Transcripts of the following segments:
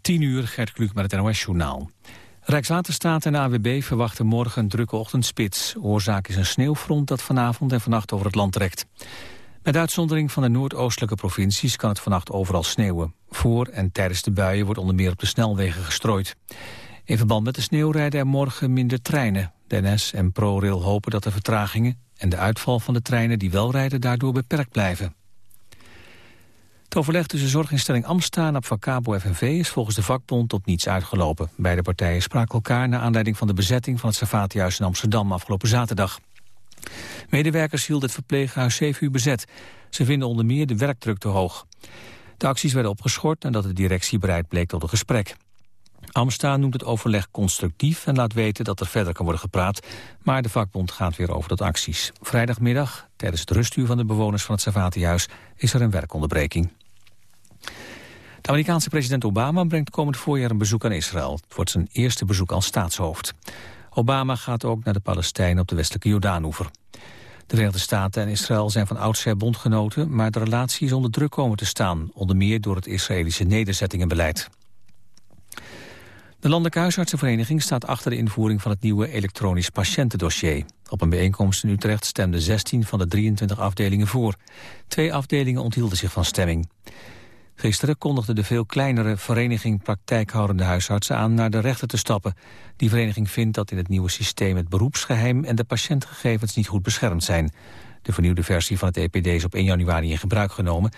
10 uur, Gert Kluk met het NOS-journaal. Rijkswaterstaat en AWB verwachten morgen een drukke ochtendspits. Oorzaak is een sneeuwfront dat vanavond en vannacht over het land trekt. Met uitzondering van de noordoostelijke provincies kan het vannacht overal sneeuwen. Voor en tijdens de buien wordt onder meer op de snelwegen gestrooid. In verband met de sneeuw rijden er morgen minder treinen. De NS en ProRail hopen dat de vertragingen en de uitval van de treinen die wel rijden daardoor beperkt blijven. Het overleg tussen zorginstelling Amsta en Abfacabo FNV is volgens de vakbond tot niets uitgelopen. Beide partijen spraken elkaar naar aanleiding van de bezetting van het Servatiehuis in Amsterdam afgelopen zaterdag. Medewerkers hielden het verpleeghuis 7 uur bezet. Ze vinden onder meer de werkdruk te hoog. De acties werden opgeschort nadat de directie bereid bleek tot een gesprek. Amsta noemt het overleg constructief en laat weten dat er verder kan worden gepraat. Maar de vakbond gaat weer over dat acties. Vrijdagmiddag, tijdens het rustuur van de bewoners van het Servatiehuis, is er een werkonderbreking. De Amerikaanse president Obama brengt komend voorjaar een bezoek aan Israël. Het wordt zijn eerste bezoek als staatshoofd. Obama gaat ook naar de Palestijnen op de westelijke Jordaanoever. De Verenigde Staten en Israël zijn van oudsher bondgenoten... maar de relatie is onder druk komen te staan... onder meer door het Israëlische nederzettingenbeleid. De Landelijke Huisartsenvereniging staat achter de invoering van het nieuwe elektronisch patiëntendossier. Op een bijeenkomst in Utrecht stemden 16 van de 23 afdelingen voor. Twee afdelingen onthielden zich van stemming. Gisteren kondigde de veel kleinere vereniging praktijkhoudende huisartsen aan naar de rechter te stappen. Die vereniging vindt dat in het nieuwe systeem het beroepsgeheim en de patiëntgegevens niet goed beschermd zijn. De vernieuwde versie van het EPD is op 1 januari in gebruik genomen.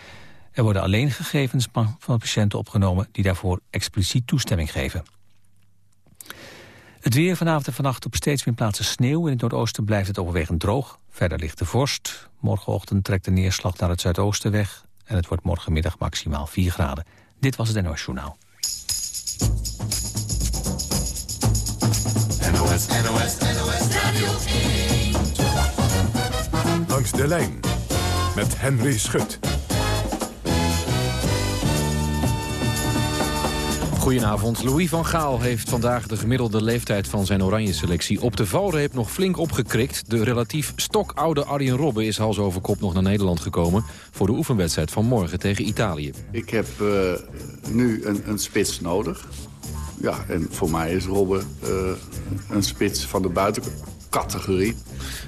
Er worden alleen gegevens van patiënten opgenomen die daarvoor expliciet toestemming geven. Het weer vanavond en vannacht op steeds meer plaatsen sneeuw. In het noordoosten blijft het overwegend droog. Verder ligt de vorst. Morgenochtend trekt de neerslag naar het zuidoosten weg. En het wordt morgenmiddag maximaal 4 graden. Dit was het NOS Journaal. NOS, NOS, NOS Radio Langs de lijn met Henry Schut. Goedenavond. Louis van Gaal heeft vandaag de gemiddelde leeftijd van zijn oranje selectie op de valreep nog flink opgekrikt. De relatief stokoude Arjen Robben is hals over kop nog naar Nederland gekomen voor de oefenwedstrijd van morgen tegen Italië. Ik heb uh, nu een, een spits nodig. Ja, en voor mij is Robben uh, een spits van de buitencategorie.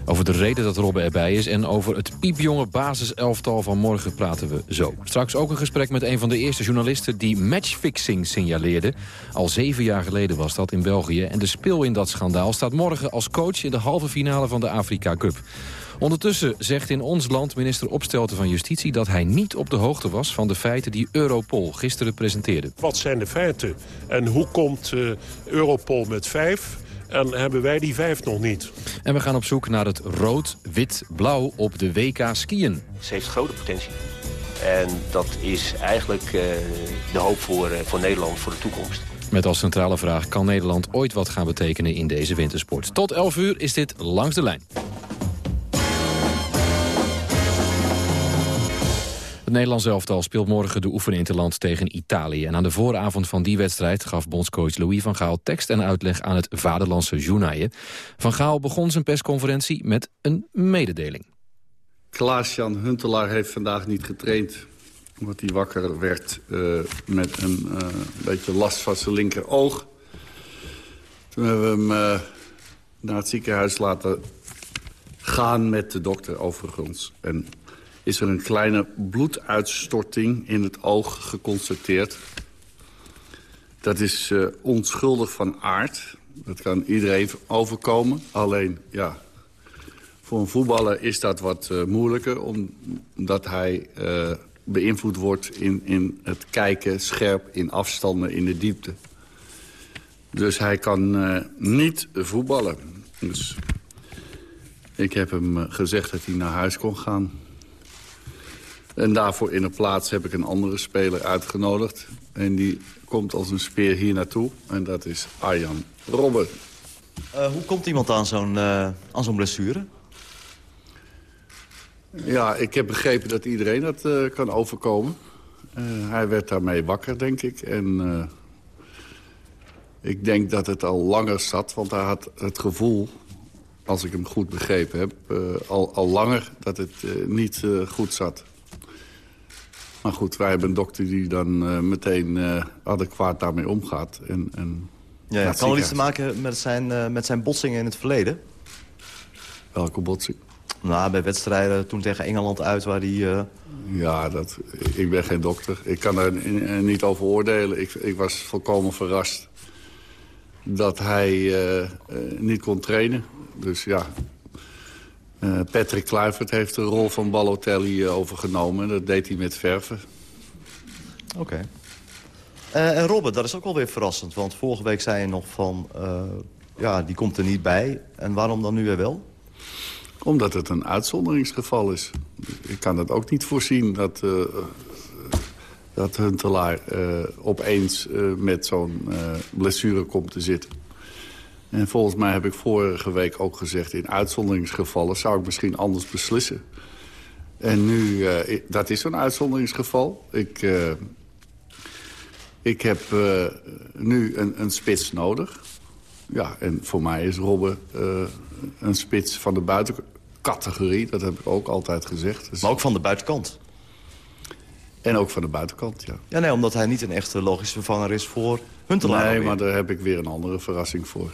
Over de reden dat Robben erbij is en over het piepjonge basiselftal van morgen praten we zo. Straks ook een gesprek met een van de eerste journalisten die matchfixing signaleerde. Al zeven jaar geleden was dat in België en de speel in dat schandaal staat morgen als coach in de halve finale van de Afrika Cup. Ondertussen zegt in ons land minister Opstelten van Justitie... dat hij niet op de hoogte was van de feiten die Europol gisteren presenteerde. Wat zijn de feiten en hoe komt uh, Europol met vijf en hebben wij die vijf nog niet. En we gaan op zoek naar het rood, wit, blauw op de WK skiën. Ze heeft grote potentie. En dat is eigenlijk uh, de hoop voor, uh, voor Nederland voor de toekomst. Met als centrale vraag, kan Nederland ooit wat gaan betekenen in deze wintersport? Tot 11 uur is dit Langs de Lijn. Nederlands elftal speelt morgen de oefeninterland tegen Italië. En aan de vooravond van die wedstrijd gaf bondscoach Louis van Gaal tekst en uitleg aan het vaderlandse journaille. Van Gaal begon zijn persconferentie met een mededeling. Klaas-Jan Huntelaar heeft vandaag niet getraind omdat hij wakker werd uh, met een uh, beetje last van zijn linkeroog. Toen hebben we hem uh, naar het ziekenhuis laten gaan met de dokter overigens. En is er een kleine bloeduitstorting in het oog geconstateerd. Dat is uh, onschuldig van aard. Dat kan iedereen overkomen. Alleen, ja, voor een voetballer is dat wat uh, moeilijker... omdat hij uh, beïnvloed wordt in, in het kijken scherp in afstanden in de diepte. Dus hij kan niet voetballen. Dus ik heb hem gezegd dat hij naar huis kon gaan... En daarvoor in de plaats heb ik een andere speler uitgenodigd. En die komt als een speer hier naartoe. En dat is Arjan Robben. Uh, hoe komt iemand aan zo'n uh, zo'n blessure? Ja, ik heb begrepen dat iedereen dat uh, kan overkomen. hij werd daarmee wakker, denk ik. En ik denk dat het al langer zat. Want hij had het gevoel, als ik hem goed begrepen heb... al, al langer dat het niet goed zat. Maar goed, wij hebben een dokter die dan uh, meteen uh, adequaat daarmee omgaat. En, en ja, ja. Kan er iets te maken met zijn, uh, met zijn botsingen in het verleden? Welke botsing? Nou, bij wedstrijden toen tegen Engeland uit waar hij... Ja, dat, ik ben geen dokter. Ik kan er niet over oordelen. Ik, ik was volkomen verrast dat hij niet kon trainen. Dus ja, Patrick Kluivert heeft de rol van Balotelli overgenomen. Dat deed hij met verven. Oké. Uh, en Robert, dat is ook wel weer verrassend. Want vorige week zei je nog van... Uh, ja, die komt er niet bij. En waarom dan nu weer wel? Omdat het een uitzonderingsgeval is. Ik kan het ook niet voorzien dat, uh, dat Huntelaar opeens met zo'n blessure komt te zitten. En volgens mij heb ik vorige week ook gezegd... in uitzonderingsgevallen zou ik misschien anders beslissen. En nu, uh, dat is een uitzonderingsgeval. Ik, uh, ik heb uh, nu een, een spits nodig. Ja, en voor mij is Robben een spits van de buitencategorie. Dat heb ik ook altijd gezegd. Dus... Maar ook van de buitenkant? En ook van de buitenkant, ja. Ja, nee, omdat hij niet een echte logische vervanger is voor Huntelaar. Nee, maar daar heb ik weer een andere verrassing voor.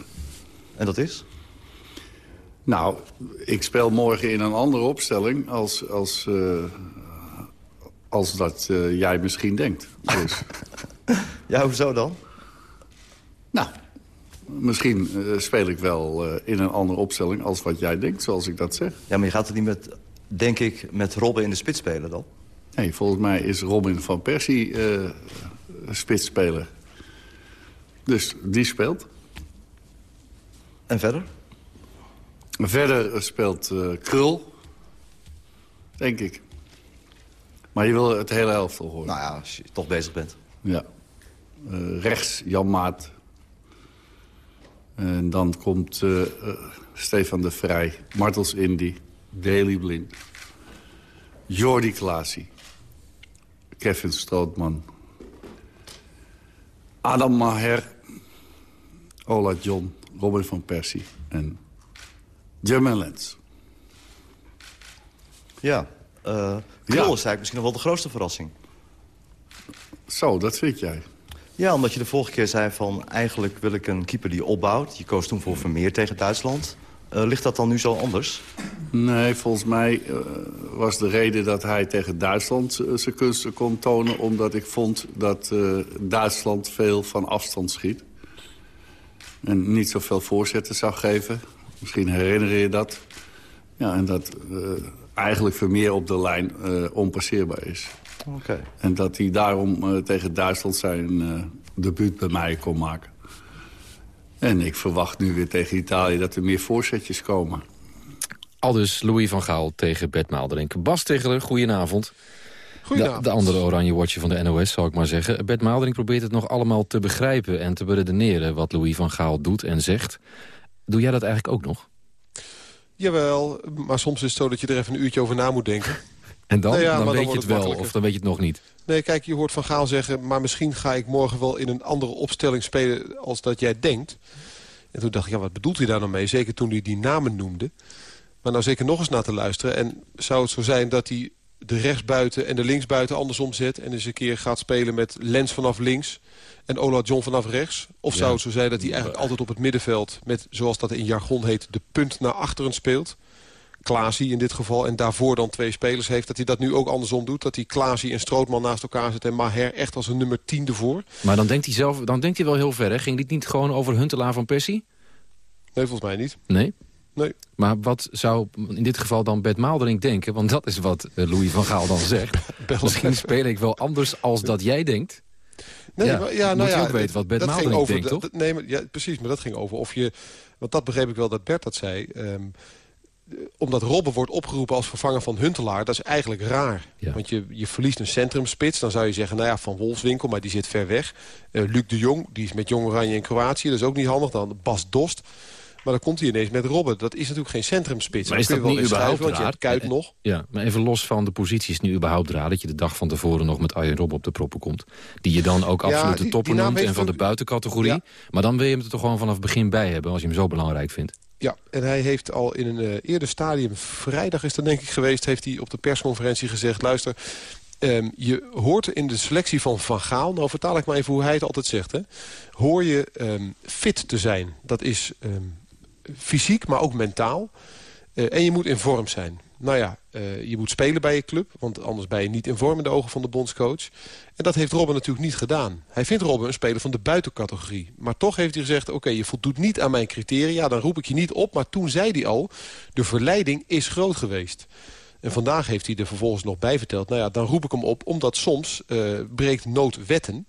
En dat is? Nou, ik speel morgen in een andere opstelling als, als, uh, als dat uh, jij misschien denkt. Dus. ja, hoezo dan? Nou, misschien uh, speel ik wel in een andere opstelling als wat jij denkt, zoals ik dat zeg. Ja, maar je gaat er niet met, denk ik, met Robin in de spits spelen dan? Nee, volgens mij is Robin van Persie spitsspeler. Dus die speelt. En verder? Verder speelt uh, Krul, denk ik. Maar je wil het hele elftal horen. Nou ja, als je toch bezig bent. Ja. Uh, rechts Jan Maat. En dan komt uh, Stefan de Vrij, Martels Indy, Daley Blind... Jordi Klaasie, Kevin Strootman... Adam Maher, Ola John... Robin van Persie en German Lens. Ja, uh, ja. is eigenlijk misschien nog wel de grootste verrassing. Zo, dat vind jij. Ja, omdat je de vorige keer zei van... eigenlijk wil ik een keeper die opbouwt. Je koos toen voor Vermeer tegen Duitsland. Uh, ligt dat dan nu zo anders? Nee, volgens mij uh, was de reden dat hij tegen Duitsland zijn kunsten kon tonen... omdat ik vond dat Duitsland veel van afstand schiet en niet zoveel voorzetten zou geven. Misschien herinner je dat. Ja, en dat uh, eigenlijk Vermeer op de lijn uh, onpasseerbaar is. Okay. En dat hij daarom uh, tegen Duitsland zijn debuut bij mij kon maken. En ik verwacht nu weer tegen Italië dat er meer voorzetjes komen. Aldus Louis van Gaal tegen Bert Maalderink. Bas Tegeler, goedenavond. De, de, andere oranje watje van de NOS, zal ik maar zeggen. Bert Maaldering probeert het nog allemaal te begrijpen en te beredeneren... wat Louis van Gaal doet en zegt. Doe jij dat eigenlijk ook nog? Jawel, maar soms is het zo dat je er even een uurtje over na moet denken. En dan, nou dan, dan weet je het wel, of dan weet je het nog niet. Nee, kijk, je hoort Van Gaal zeggen... maar misschien ga ik morgen wel in een andere opstelling spelen als dat jij denkt. En toen dacht ik, ja, wat bedoelt hij daar nou mee? Zeker toen hij die namen noemde. Maar nou zeker nog eens naar te luisteren. En zou het zo zijn dat hij de rechtsbuiten en de linksbuiten andersom zet... en eens een keer gaat spelen met Lens vanaf links en Ola John vanaf rechts? Of zou het zo zijn dat hij eigenlijk altijd op het middenveld... met, zoals dat in jargon heet, de punt naar achteren speelt? Klaasie in dit geval, en daarvoor dan twee spelers heeft... dat hij dat nu ook andersom doet. Dat hij Klaasie en Strootman naast elkaar zet... en Maher echt als een nummer 10 ervoor. Maar dan denkt hij, zelf, dan denkt hij wel heel ver, hè? Ging dit niet gewoon over Huntelaar van Persie? Nee, volgens mij niet. Nee? Nee. Maar wat zou in dit geval dan Bert Maalderink denken? Want dat is wat eh, Louis van Gaal dan zegt. Misschien speel ik wel anders als dat jij denkt. Nee, ja, maar, ja, nou je ook weten wat Bert Maalderink denkt, toch? Nee, maar, ja, precies, maar dat ging over of je... Want dat begreep ik wel dat Bert dat zei... Um, omdat Robben wordt opgeroepen als vervanger van Huntelaar... dat is eigenlijk raar. Ja. Want je, je verliest een centrumspits. Dan zou je zeggen, nou ja, Van Wolfswinkel, maar die zit ver weg. Uh, Luc de Jong, die is met Jong Oranje in Kroatië. Dat is ook niet handig. Dan Bas Dost. Maar dan komt hij ineens met Robben. Dat is natuurlijk geen centrumspits. Maar is dat niet überhaupt raar? Je hebt Kuit nog. Ja, maar even los van de positie is nu überhaupt raar... dat je de dag van tevoren nog met Arjen Robben op de proppen komt. Die je dan ook absoluut de topper noemt en van de buitencategorie. Maar dan wil je hem er toch gewoon vanaf het begin bij hebben... als je hem zo belangrijk vindt. Ja, en hij heeft al in een uh, eerder stadium, vrijdag is dat denk ik geweest... heeft hij op de persconferentie gezegd... luister, Ehm, je hoort in de selectie van Van Gaal... nou vertaal ik maar even hoe hij het altijd zegt... Hè, hoor je ehm, fit te zijn. Dat is ehm, fysiek, maar ook mentaal. Eh, en je moet in vorm zijn. Nou ja, uh, je moet spelen bij je club. Want anders ben je niet in vorm in de ogen van de bondscoach. En dat heeft Robben natuurlijk niet gedaan. Hij vindt Robben een speler van de buitencategorie. Maar toch heeft hij gezegd, oké, je voldoet niet aan mijn criteria. Dan roep ik je niet op. Maar toen zei hij al, de verleiding is groot geweest. En vandaag heeft hij er vervolgens nog bij verteld... nou ja, dan roep ik hem op, omdat soms uh, breekt nood wetten.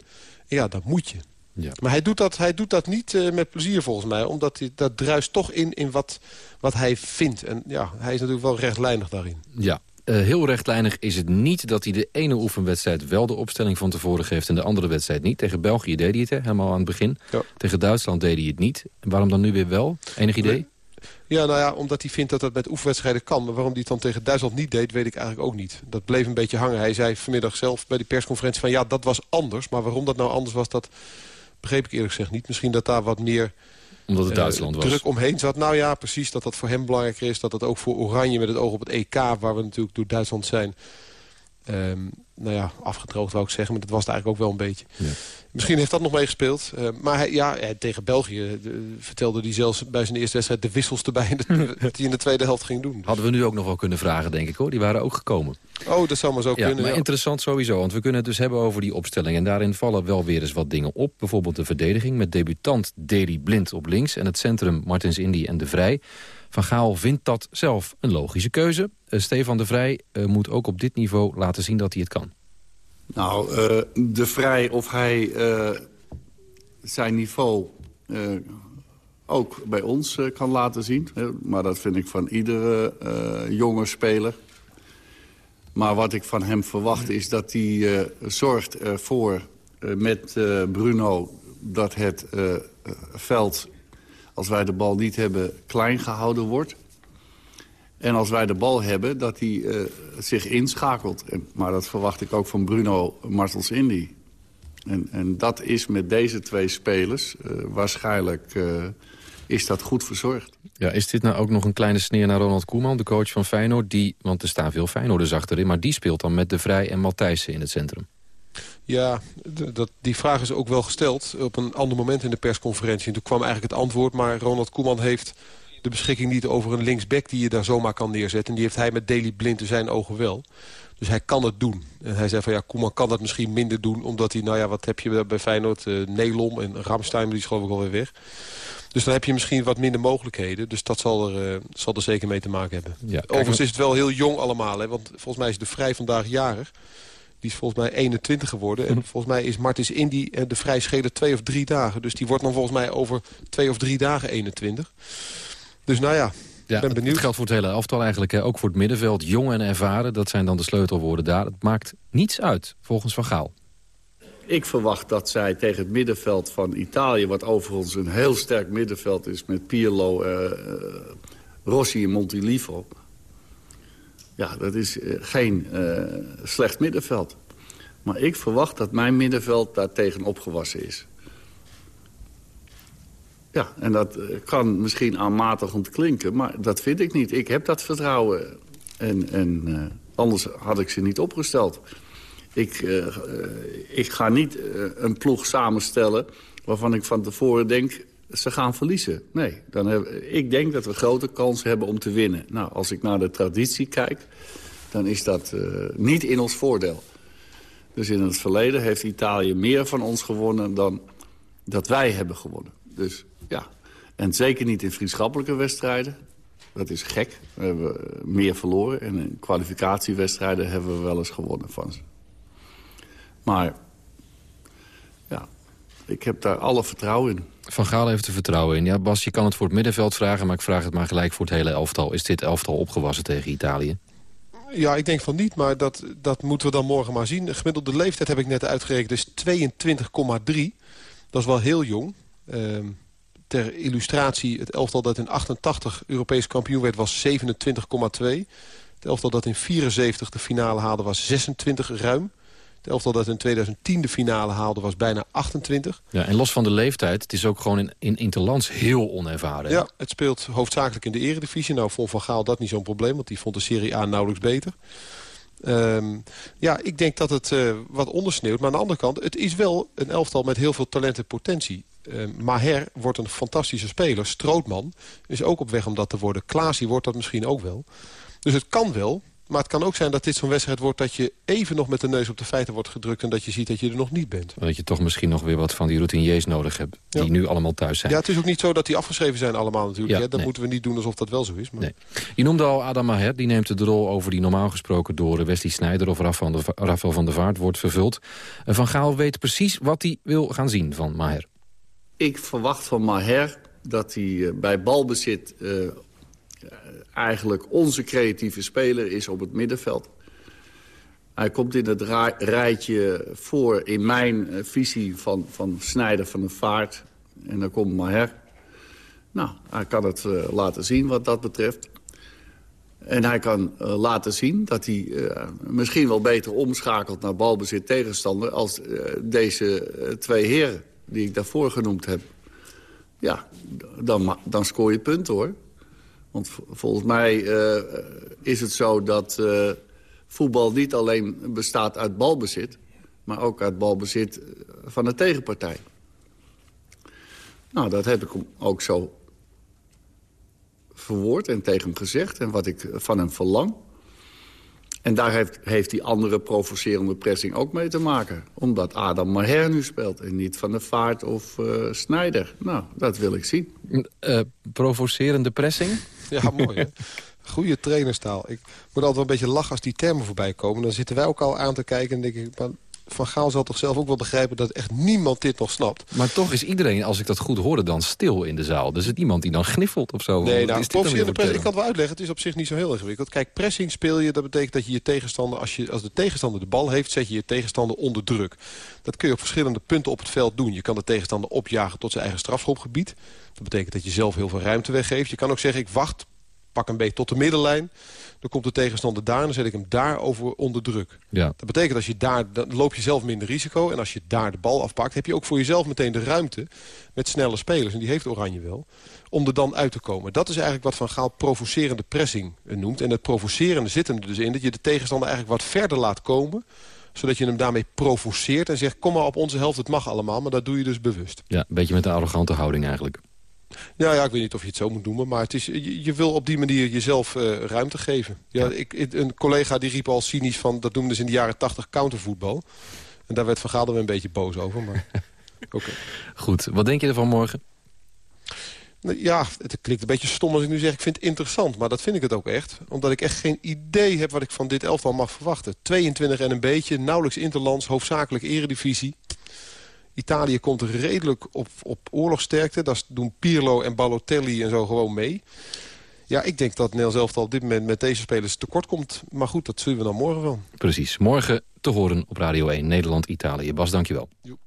En ja, dat moet je. Ja. Maar hij doet dat, hij doet dat niet uh, met plezier volgens mij. Omdat hij, dat druist toch in, in wat, wat hij vindt. En ja, hij is natuurlijk wel rechtlijnig daarin. Ja, uh, heel rechtlijnig is het niet dat hij de ene oefenwedstrijd wel de opstelling van tevoren geeft en de andere wedstrijd niet. Tegen België deed hij het, hè, helemaal aan het begin. Ja. Tegen Duitsland deed hij het niet. En waarom dan nu weer wel? Enig idee? Ja, nou ja, omdat hij vindt dat dat met oefenwedstrijden kan. Maar waarom hij het dan tegen Duitsland niet deed, weet ik eigenlijk ook niet. Dat bleef een beetje hangen. Hij zei vanmiddag zelf bij die persconferentie van ja, dat was anders. Maar waarom dat nou anders was, dat begreep ik eerlijk gezegd niet. Misschien dat daar wat meer omdat het Duitsland was. druk omheen zat. Nou ja, precies. Dat dat voor hem belangrijker is. Dat dat ook voor Oranje met het oog op het EK... waar we natuurlijk door Duitsland zijn... Um, nou ja, afgedroogd wou ik zeggen. Maar dat was het eigenlijk ook wel een beetje. Ja. Misschien heeft dat nog meegespeeld. Uh, maar hij, ja, tegen België de, vertelde hij zelfs bij zijn eerste wedstrijd... de wissels erbij dat hij in de tweede helft ging doen. Hadden we nu ook nog wel kunnen vragen, denk ik hoor. Die waren ook gekomen. Oh, dat zou maar zo ja, kunnen. Maar ja. interessant sowieso, want we kunnen het dus hebben over die opstelling. En daarin vallen wel weer eens wat dingen op. Bijvoorbeeld de verdediging met debutant Deli Blind op links... en het centrum Martins Indy en De Vrij. Van Gaal vindt dat zelf een logische keuze. Uh, Stefan De Vrij uh, moet ook op dit niveau laten zien dat hij het kan. Nou, uh, De Vrij of hij zijn niveau ook bij ons kan laten zien. Maar dat vind ik van iedere jonge speler. Maar wat ik van hem verwacht is dat hij zorgt ervoor met Bruno... dat het veld als wij de bal niet hebben, klein gehouden wordt. En als wij de bal hebben, dat hij uh, zich inschakelt. Maar dat verwacht ik ook van Bruno Martels Indy. En, en dat is met deze twee spelers uh, waarschijnlijk... Uh, is dat goed verzorgd. Ja, is dit nou ook nog een kleine sneer naar Ronald Koeman, de coach van Feyenoord? Die, want er staan veel Feyenoorders achterin, maar die speelt dan met De Vrij en Matthijssen in het centrum. Ja, dat, die vraag is ook wel gesteld op een ander moment in de persconferentie. En toen kwam eigenlijk het antwoord, maar Ronald Koeman heeft de beschikking niet over een linksback die je daar zomaar kan neerzetten. En die heeft hij met Daily Blind in zijn ogen wel. Dus hij kan het doen. En hij zei van ja, Koeman kan dat misschien minder doen... omdat hij, nou ja, wat heb je bij Feyenoord? Uh, Nelom en Ramstein, die is geloof ik alweer weg. Dus dan heb je misschien wat minder mogelijkheden. Dus dat zal er, uh, zal er zeker mee te maken hebben. Ja, Overigens is het wel heel jong allemaal. Hè, want volgens mij is de Vrij vandaag jarig. Die is volgens mij 21 geworden. En volgens mij is Martins Indy eh, de vrij schelen twee of drie dagen. Dus die wordt dan volgens mij over twee of drie dagen 21. Dus nou ja, ja, ben benieuwd. Het geldt voor het hele elftal eigenlijk. Hè. Ook voor het middenveld, jong en ervaren. Dat zijn dan de sleutelwoorden daar. Het maakt niets uit, volgens Van Gaal. Ik verwacht dat zij tegen het middenveld van Italië... wat overigens een heel sterk middenveld is... met Pirlo, uh, Rossi en Montilivo... Ja, dat is uh, geen uh, slecht middenveld. Maar ik verwacht dat mijn middenveld daar tegen opgewassen is. Ja, en dat uh, kan misschien aanmatigend klinken, maar dat vind ik niet. Ik heb dat vertrouwen en, en anders had ik ze niet opgesteld. Ik, ik ga niet een ploeg samenstellen waarvan ik van tevoren denk ze gaan verliezen. Nee, dan heb, ik denk dat we grote kans hebben om te winnen. Nou, als ik naar de traditie kijk, dan is dat uh, niet in ons voordeel. Dus in het verleden heeft Italië meer van ons gewonnen dan dat wij hebben gewonnen. Dus ja, en zeker niet in vriendschappelijke wedstrijden. Dat is gek. We hebben meer verloren. En in kwalificatiewedstrijden hebben we wel eens gewonnen van ze. Maar ik heb daar alle vertrouwen in. Van Gaal heeft er vertrouwen in. Ja, Bas, je kan het voor het middenveld vragen... maar ik vraag het maar gelijk voor het hele elftal. Is dit elftal opgewassen tegen Italië? Ja, ik denk van niet, maar dat, dat moeten we dan morgen maar zien. De gemiddelde leeftijd heb ik net uitgerekend, is 22,3. Dat is wel heel jong. Uh, ter illustratie, het elftal dat in 88 Europees kampioen werd was 27,2. Het elftal dat in 74 de finale haalde was 26 ruim. Het elftal dat in 2010 de finale haalde was bijna 28. Ja, en los van de leeftijd, het is ook gewoon in, in interlands heel onervaren. Ja, het speelt hoofdzakelijk in de eredivisie. Nou vond Van Gaal dat niet zo'n probleem, want die vond de Serie A nauwelijks beter. Ehm, ja, ik denk dat het uh, wat ondersneeuwt. Maar aan de andere kant, het is wel een elftal met heel veel talent en potentie. Uh, Maher wordt een fantastische speler. Strootman is ook op weg om dat te worden. Klaasie wordt dat misschien ook wel. Dus het kan wel. Maar het kan ook zijn dat dit zo'n wedstrijd wordt... dat je even nog met de neus op de feiten wordt gedrukt... en dat je ziet dat je er nog niet bent. Dat je toch misschien nog weer wat van die routiniers nodig hebt... die nu allemaal thuis zijn. Ja, het is ook niet zo dat die afgeschreven zijn allemaal natuurlijk. Ja, Dat moeten we niet doen alsof dat wel zo is. Maar... Nee. Je noemde al Adam Maher, die neemt de rol over... die normaal gesproken door Wesley Snijder of Rafael van der Vaart wordt vervuld. Van Gaal weet precies wat hij wil gaan zien van Maher. Ik verwacht van Maher dat hij eh, bij balbezit... Uh, eigenlijk onze creatieve speler is op het middenveld. Hij komt in het rijtje voor in mijn eh, visie van, van Snijder van de Vaart. En dan komt Maher. Nou, hij kan het uh, laten zien wat dat betreft. En hij kan uh, laten zien dat hij misschien wel beter omschakelt naar balbezit tegenstander... als deze twee heren die ik daarvoor genoemd heb. Ja, dan, dan scoor je punten hoor. Want volgens mij uh, is het zo dat uh, voetbal niet alleen bestaat uit balbezit... maar ook uit balbezit van de tegenpartij. Nou, dat heb ik ook zo verwoord en tegen hem gezegd... en wat ik van hem verlang. En daar heeft, heeft die andere provocerende pressing ook mee te maken. Omdat Adam Maher nu speelt en niet Van der Vaart of uh, Snijder. Nou, dat wil ik zien. Uh, provocerende pressing? Ja, mooi hè? Goede trainerstaal. Ik moet altijd wel een beetje lachen als die termen voorbij komen. Dan zitten wij ook al aan te kijken en denk ik... Maar van Gaal zal toch zelf ook wel begrijpen dat echt niemand dit nog snapt. Maar toch is iedereen, als ik dat goed hoorde, dan stil in de zaal. Dus het iemand die dan gniffelt of zo. Nee, nou, is de press, ik kan het wel uitleggen. Het is op zich niet zo heel ingewikkeld. Kijk, pressing speel je, dat betekent dat je je tegenstander... Als, je, als de tegenstander de bal heeft, zet je je tegenstander onder druk. Dat kun je op verschillende punten op het veld doen. Je kan de tegenstander opjagen tot zijn eigen strafschopgebied. Dat betekent dat je zelf heel veel ruimte weggeeft. Je kan ook zeggen, ik wacht pak een beetje tot de middenlijn. Dan komt de tegenstander daar en dan zet ik hem daar over onder druk. Ja. Dat betekent als je daar, dan loop je zelf minder risico. En als je daar de bal afpakt, heb je ook voor jezelf meteen de ruimte met snelle spelers. En die heeft Oranje wel. Om er dan uit te komen. Dat is eigenlijk wat Van Gaal provocerende pressing noemt. En het provocerende zit er dus in dat je de tegenstander eigenlijk wat verder laat komen zodat je hem daarmee provoceert en zegt... kom maar op onze helft, het mag allemaal, maar dat doe je dus bewust. Ja, een beetje met de arrogante houding eigenlijk. Ja, ja, ik weet niet of je het zo moet noemen. Maar het is, je, wil op die manier jezelf uh, ruimte geven. Ja, Ik, een collega die riep al cynisch van... dat noemden ze in de jaren tachtig countervoetbal. En daar werd Van Gaal een beetje boos over. Maar, okay. Goed, wat denk je ervan morgen? Nou, ja, het klinkt een beetje stom als ik nu zeg... ik vind het interessant, maar dat vind ik het ook echt. Omdat ik echt geen idee heb wat ik van dit elftal mag verwachten. 22 en een beetje, nauwelijks interlands, hoofdzakelijk eredivisie. Italië komt redelijk op, op oorlogsterkte. Daar doen Pirlo en Balotelli en zo gewoon mee. Ja, ik denk dat Nederland zelf al op dit moment met deze spelers tekort komt. Maar goed, dat zullen we dan morgen wel. Precies. Morgen te horen op Radio 1 Nederland-Italië. Bas, dankjewel. Jo.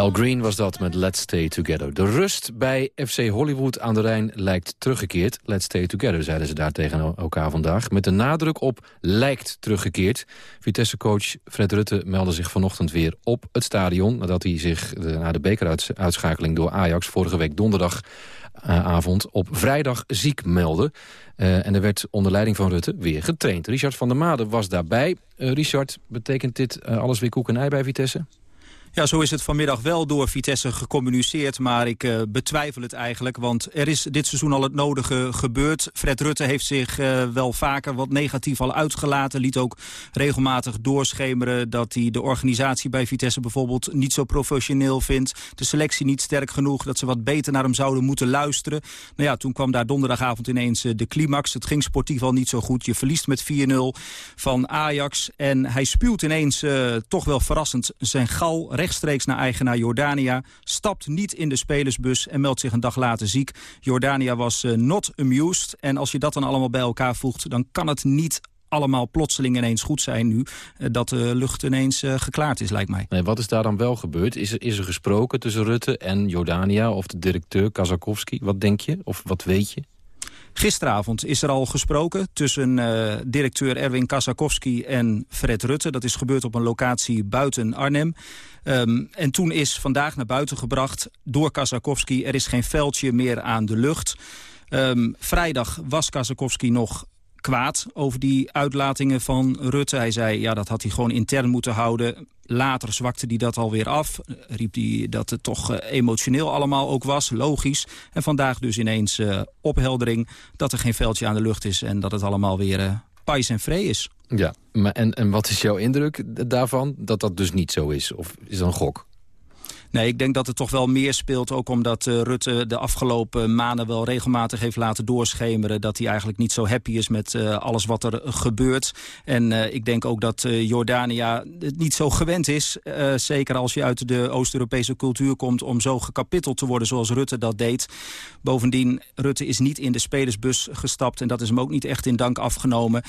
Al Green was dat met Let's Stay Together. De rust bij FC Hollywood aan de Rijn lijkt teruggekeerd. Let's Stay Together, zeiden ze daar tegen elkaar vandaag. Met de nadruk op lijkt teruggekeerd. Vitesse-coach Fred Rutte meldde zich vanochtend weer op het stadion... nadat hij zich na de bekeruitschakeling door Ajax... vorige week donderdagavond op vrijdag ziek meldde. Eh, en er werd onder leiding van Rutte weer getraind. Richard van der Made was daarbij. Eh, Richard, betekent dit eh, alles weer koek en ei bij Vitesse? Ja, zo is het vanmiddag wel door Vitesse gecommuniceerd, maar ik uh, betwijfel het eigenlijk. Want er is dit seizoen al het nodige gebeurd. Fred Rutte heeft zich uh, wel vaker wat negatief al uitgelaten. Liet ook regelmatig doorschemeren dat hij de organisatie bij Vitesse bijvoorbeeld niet zo professioneel vindt. De selectie niet sterk genoeg, dat ze wat beter naar hem zouden moeten luisteren. Nou ja, toen kwam daar donderdagavond ineens uh, de climax. Het ging sportief al niet zo goed. Je verliest met 4-0 van Ajax. En hij spuwt ineens toch wel verrassend zijn gal rechtstreeks naar eigenaar Jordania. Stapt niet in de spelersbus en meldt zich een dag later ziek. Jordania was uh, not amused. En als je dat dan allemaal bij elkaar voegt... dan kan het niet allemaal plotseling ineens goed zijn nu... Uh, dat de lucht ineens uh, geklaard is, lijkt mij. Nee, wat is daar dan wel gebeurd? Is er, is er gesproken tussen Rutte en Jordania of de directeur Kazakowski? Wat denk je of wat weet je? Gisteravond is er al gesproken tussen uh, directeur Erwin Kasakowski en Fred Rutte. Dat is gebeurd op een locatie buiten Arnhem. Um, en toen is vandaag naar buiten gebracht door Kasakowski... er is geen veldje meer aan de lucht. Um, vrijdag was Kasakowski nog kwaad over die uitlatingen van Rutte. Hij zei, ja, dat had hij gewoon intern moeten houden. Later zwakte hij dat alweer af. Riep hij dat het toch uh, emotioneel allemaal ook was, logisch. En vandaag dus ineens uh, opheldering dat er geen veldje aan de lucht is... en dat het allemaal weer uh, pais en vree is. Ja, maar en, en wat is jouw indruk daarvan? Dat dat dus niet zo is? Of is dat een gok? Nee, ik denk dat het toch wel meer speelt. Ook omdat uh, Rutte de afgelopen maanden wel regelmatig heeft laten doorschemeren... dat hij eigenlijk niet zo happy is met uh, alles wat er gebeurt. En uh, ik denk ook dat Jordania het niet zo gewend is. zeker als je uit de Oost-Europese cultuur komt... om zo gekapitteld te worden zoals Rutte dat deed. Bovendien, Rutte is niet in de spelersbus gestapt... en dat is hem ook niet echt in dank afgenomen.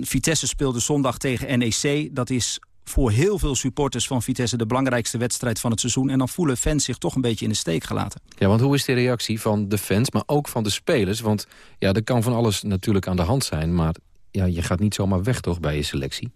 Vitesse speelde zondag tegen NEC. Dat is voor heel veel supporters van Vitesse de belangrijkste wedstrijd van het seizoen. En dan voelen fans zich toch een beetje in de steek gelaten. Ja, want hoe is de reactie van de fans, maar ook van de spelers? Want ja, er kan van alles natuurlijk aan de hand zijn, maar ja, je gaat niet zomaar weg toch bij je selectie?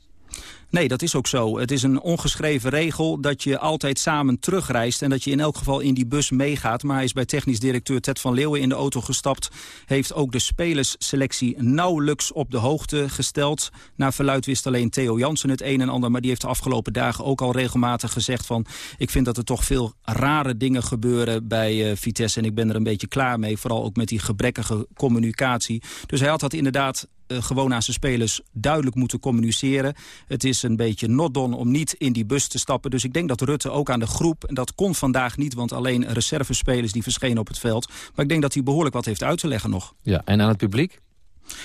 Nee, dat is ook zo. Het is een ongeschreven regel dat je altijd samen terugreist... en dat je in elk geval in die bus meegaat. Maar hij is bij technisch directeur Ted van Leeuwen in de auto gestapt... heeft ook de spelersselectie nauwelijks op de hoogte gesteld. Na verluid wist alleen Theo Jansen het een en ander... maar die heeft de afgelopen dagen ook al regelmatig gezegd van... ik vind dat er toch veel rare dingen gebeuren bij uh, Vitesse... en ik ben er een beetje klaar mee, vooral ook met die gebrekkige communicatie. Dus hij had dat inderdaad gewoon aan zijn spelers duidelijk moeten communiceren. Het is een beetje not done om niet in die bus te stappen. Dus ik denk dat Rutte ook aan de groep, en dat kon vandaag niet... want alleen reservespelers die verschenen op het veld. Maar ik denk dat hij behoorlijk wat heeft uit te leggen nog. Ja, en aan het publiek?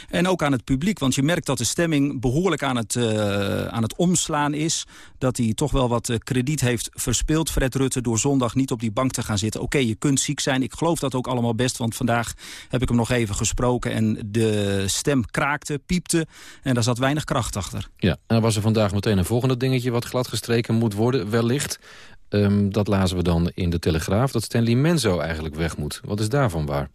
En ook aan het publiek, want je merkt dat de stemming behoorlijk aan het, uh, aan het omslaan is. Dat hij toch wel wat uh, krediet heeft verspeeld, Fred Rutte, door zondag niet op die bank te gaan zitten. Oké, je kunt ziek zijn, ik geloof dat ook allemaal best, want vandaag heb ik hem nog even gesproken. En de stem kraakte, piepte en daar zat weinig kracht achter. Ja, en was er vandaag meteen een volgende dingetje wat gladgestreken moet worden, wellicht. Um, dat lazen we dan in de Telegraaf, dat Stanley Menzo eigenlijk weg moet. Wat is daarvan waar?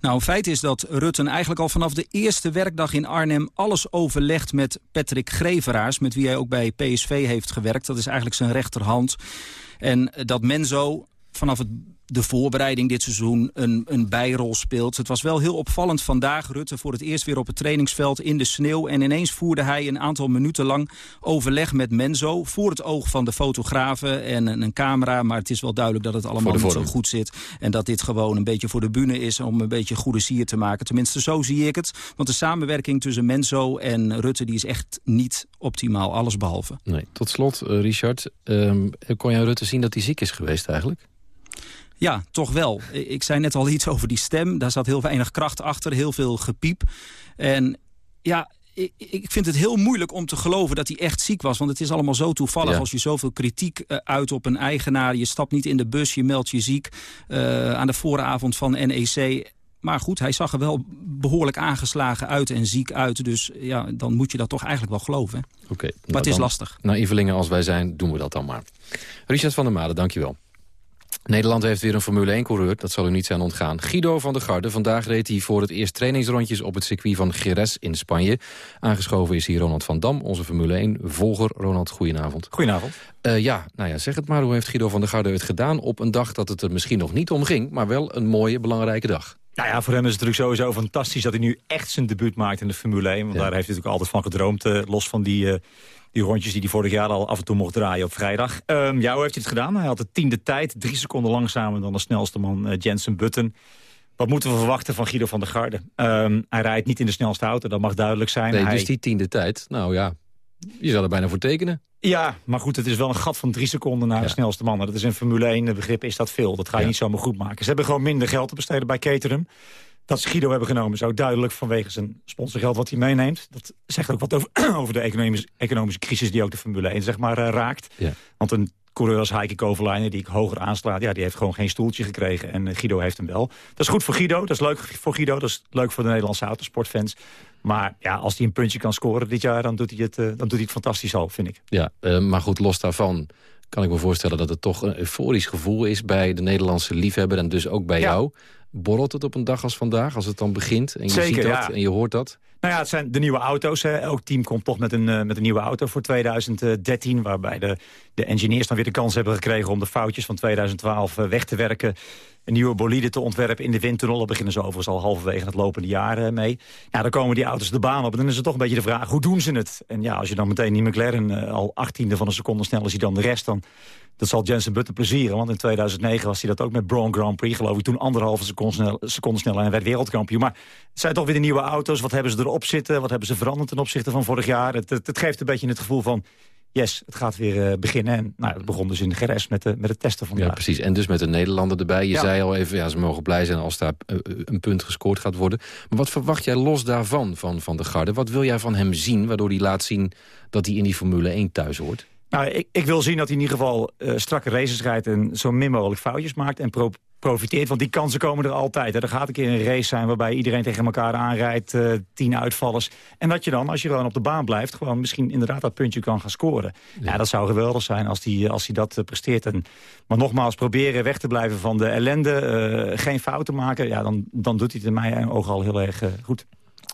Nou, een feit is dat Rutten eigenlijk al vanaf de eerste werkdag in Arnhem... alles overlegt met Patrick Greveraars, met wie hij ook bij PSV heeft gewerkt. Dat is eigenlijk zijn rechterhand. En dat Menzo vanaf het de voorbereiding dit seizoen een, een bijrol speelt. Het was wel heel opvallend vandaag. Rutte voor het eerst weer op het trainingsveld in de sneeuw. En ineens voerde hij een aantal minuten lang overleg met Menzo... voor het oog van de fotografen en een, een camera. Maar het is wel duidelijk dat het allemaal niet zo goed zit. En dat dit gewoon een beetje voor de bühne is... om een beetje goede sier te maken. Tenminste, zo zie ik het. Want de samenwerking tussen Menzo en Rutte... die is echt niet optimaal, alles behalve. Nee. Tot slot, eh, Richard, ehm, kon jij Rutte zien dat hij ziek is geweest eigenlijk? Ja, toch wel. Ik zei net al iets over die stem. Daar zat heel weinig kracht achter, heel veel gepiep. En ja, ik, ik vind het heel moeilijk om te geloven dat hij echt ziek was. Want het is allemaal zo toevallig Ja. als je zoveel kritiek eh, uit op een eigenaar. Je stapt niet in de bus, je meldt je ziek eh, aan de vooravond van NEC. Maar goed, hij zag er wel behoorlijk aangeslagen uit en ziek uit. Dus ja, dan moet je dat toch eigenlijk wel geloven. Oké. Maar nou het is dan- lastig. Naïvelingen als wij zijn, doen we dat dan maar. Richard van der Made, dankjewel. Nederland heeft weer een Formule 1-coureur, dat zal u niet zijn ontgaan. Guido van der Garde, vandaag reed hij voor het eerst trainingsrondjes... op het circuit van Jerez in Spanje. Aangeschoven is hier Ronald van Dam, onze Formule 1-volger. Ronald, goedenavond. Goedenavond. Eh, ja, nou ja, zeg het maar. Hoe heeft Guido van der Garde het gedaan op een dag dat het er misschien nog niet om ging... maar wel een mooie, belangrijke dag? Nou ja, voor hem is het natuurlijk sowieso fantastisch dat hij nu echt zijn debuut maakt in de Formule 1. Want Ja. daar heeft hij natuurlijk altijd van gedroomd. eh, los van die, eh, die rondjes die hij vorig jaar al af en toe mocht draaien op vrijdag. Ehm, ja, hoe heeft hij het gedaan? Hij had de tiende tijd. Drie seconden langzamer dan de snelste man eh, Jensen Button. Wat moeten we verwachten van Guido van der Garde? Ehm, hij rijdt niet in de snelste auto, dat mag duidelijk zijn. Nee, hij... dus die tiende tijd, nou ja, je zou er bijna voor tekenen. Ja, maar goed, het is wel een gat van drie seconden naar de snelste man. Dat is in Formule 1 begrip, is dat veel. Dat ga je Ja. niet zomaar goed maken. Ze hebben gewoon minder geld te besteden bij Caterham. Dat ze Guido hebben genomen ook duidelijk vanwege zijn sponsorgeld wat hij meeneemt. Dat zegt ook wat over, over de economische, economische crisis die ook de Formule 1 zeg maar, eh, raakt. Ja. Want een coureur als Heike Kovalainen, die ik hoger aanslaat... Ja, die heeft gewoon geen stoeltje gekregen en eh, Guido heeft hem wel. Dat is goed voor Guido, dat is leuk voor Guido, dat is leuk voor de Nederlandse autosportfans. Maar ja, als hij een puntje kan scoren dit jaar, dan doet hij het, eh, dan doet hij het fantastisch al, vind ik. Ja, maar goed, los daarvan kan ik me voorstellen dat het toch een euforisch gevoel is... bij de Nederlandse liefhebber en dus ook bij Ja. jou. Borrelt het op een dag als vandaag, als het dan begint en je Zeker, ziet dat ja. en je hoort dat? Nou ja, het zijn de nieuwe auto's. Hè. Elk team komt toch met een, eh, met een nieuwe auto voor 2013... waarbij de, de engineers dan weer de kans hebben gekregen... om de foutjes van 2012 eh, weg te werken. Een nieuwe bolide te ontwerpen in de windtunnel. Daar beginnen ze overigens al halverwege het lopende jaar eh, mee. Ja, dan komen die auto's de baan op. En dan is het toch een beetje de vraag, hoe doen ze het? En ja, als je dan meteen die McLaren al achttiende van een seconde sneller ziet dan de rest... dan dat zal Jensen Button plezieren. Want in 2009 was hij dat ook met Braun Grand Prix, geloof ik. Toen anderhalve seconde, seconde sneller en werd wereldkampioen. Maar het zijn toch weer de nieuwe auto's. Wat hebben ze erop zitten? Wat hebben ze veranderd ten opzichte van vorig jaar? Het, het, het geeft een beetje het gevoel van... Yes, het gaat weer eh, beginnen. En nou, het begon dus in de GRS met, de, met het testen van Ja, precies. En dus met een Nederlander erbij. Je Ja. zei al even, ja, ze mogen blij zijn als daar eh, een punt gescoord gaat worden. Maar wat verwacht jij los daarvan, van Van de Garde? Wat wil jij van hem zien, waardoor hij laat zien dat hij in die Formule 1 thuis hoort? Nou, ik, ik wil zien dat hij in ieder geval eh, strakke races rijdt... en zo min mogelijk foutjes maakt en pro- profiteert. Want die kansen komen er altijd. Hè. Er gaat een keer een race zijn waarbij iedereen tegen elkaar aanrijdt. eh, tien uitvallers. En dat je dan, als je gewoon op de baan blijft... gewoon misschien inderdaad dat puntje kan gaan scoren. Ja, dat zou geweldig zijn als hij als hij dat eh, presteert. En, maar nogmaals, proberen weg te blijven van de ellende. eh, geen fouten maken. Ja, dan, dan doet hij het in mijn ogen al heel erg eh, goed.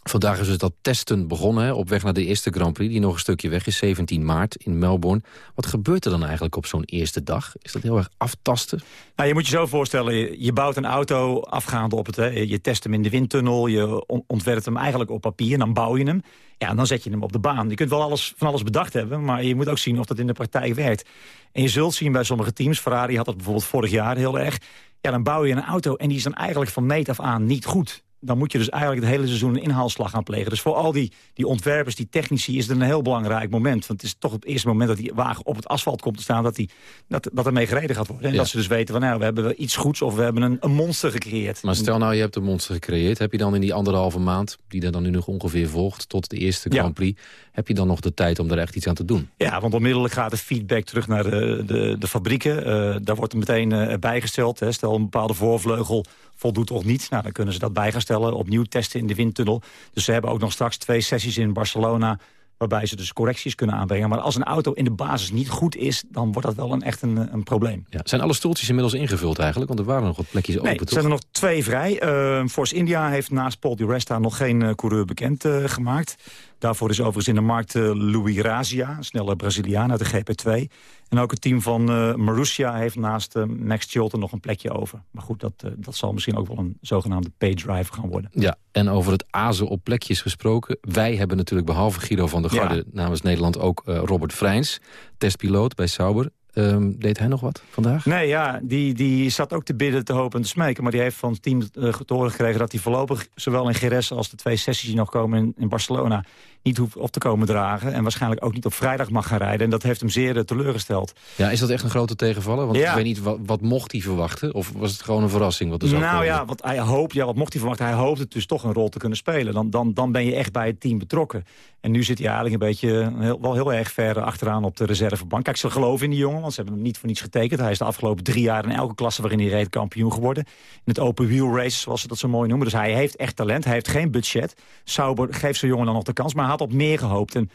Vandaag is dus dat testen begonnen, hè, op weg naar de eerste Grand Prix... die nog een stukje weg is, 17 maart in Melbourne. Wat gebeurt er dan eigenlijk op zo'n eerste dag? Is dat heel erg aftasten? Nou, je moet je zo voorstellen, je, bouwt een auto afgaande op het... Hè, je test hem in de windtunnel, je on- ontwerpt hem eigenlijk op papier... en dan bouw je hem. Ja, en dan zet je hem op de baan. Je kunt wel alles, van alles bedacht hebben, maar je moet ook zien of dat in de praktijk werkt. En je zult zien bij sommige teams, Ferrari had dat bijvoorbeeld vorig jaar heel erg... ja, dan bouw je een auto en die is dan eigenlijk van meet af aan niet goed dan moet je dus eigenlijk het hele seizoen een inhaalslag gaan plegen. Dus voor al die, die ontwerpers, die technici, is het een heel belangrijk moment. Want het is toch het eerste moment dat die wagen op het asfalt komt te staan... dat, die, dat, dat er mee gereden gaat worden. En Ja. dat ze dus weten van, nou, we hebben iets goeds of we hebben een, een monster gecreëerd. Maar stel nou, je hebt een monster gecreëerd. Heb je dan in die anderhalve maand, die er dan nu nog ongeveer volgt... tot de eerste Ja. Grand Prix, heb je dan nog de tijd om er echt iets aan te doen? Ja, want onmiddellijk gaat de feedback terug naar de, de, de fabrieken. Eh, daar wordt er meteen eh, bijgesteld. Hè. Stel een bepaalde voorvleugel voldoet of niet. Nou, dan kunnen ze dat bij gaan stellen. Opnieuw testen in de windtunnel. Dus ze hebben ook nog straks twee sessies in Barcelona waarbij ze dus correcties kunnen aanbrengen. Maar als een auto in de basis niet goed is... dan wordt dat wel een, echt een, een probleem. Ja. Zijn alle stoeltjes inmiddels ingevuld eigenlijk? Want er waren nog wat plekjes Nee, open, er toch? zijn er nog twee vrij. Eh, Force India heeft naast Paul Di Resta nog geen eh, coureur bekend eh, gemaakt. Daarvoor is overigens in de markt uh, Louis Razia, een snelle Braziliaan uit de GP2. En ook het team van uh, Marussia heeft naast uh, Max Chilton nog een plekje over. Maar goed, dat, dat zal misschien ook wel een zogenaamde paydriver gaan worden. Ja, en over het azen op plekjes gesproken. Wij hebben natuurlijk behalve Guido van der Garde ja. namens Nederland ook Robert Vrijns. Testpiloot bij Sauber. Um, deed hij nog wat vandaag? Nee, ja, die, die zat ook te bidden, te hopen en te smeken. Maar die heeft van het team uh, te horen gekregen dat hij voorlopig... zowel in Geres als de twee sessies die nog komen in, in Barcelona... niet hoeft op te komen dragen. En waarschijnlijk ook niet op vrijdag mag gaan rijden. En dat heeft hem zeer uh, teleurgesteld. Ja, is dat echt een grote tegenvaller? Want ja. ik weet niet, wat, wat, mocht hij verwachten? Of was het gewoon een verrassing? Wat er zou nou komen? ja, wat hij hoopt, ja, wat mocht hij verwachten? Hij hoopte dus toch een rol te kunnen spelen. Dan, dan, dan ben je echt bij het team betrokken. En nu zit hij eigenlijk een beetje heel, wel heel erg ver achteraan op de reservebank. Kijk, ze geloven in die jongen, want ze hebben hem niet voor niets getekend. Hij is de afgelopen drie jaar in elke klasse waarin hij reed kampioen geworden. In het open wheel race, zoals ze dat zo mooi noemen. Dus hij heeft echt talent, hij heeft geen budget. Sauber geeft zijn jongen dan nog de kans, maar had op meer gehoopt. En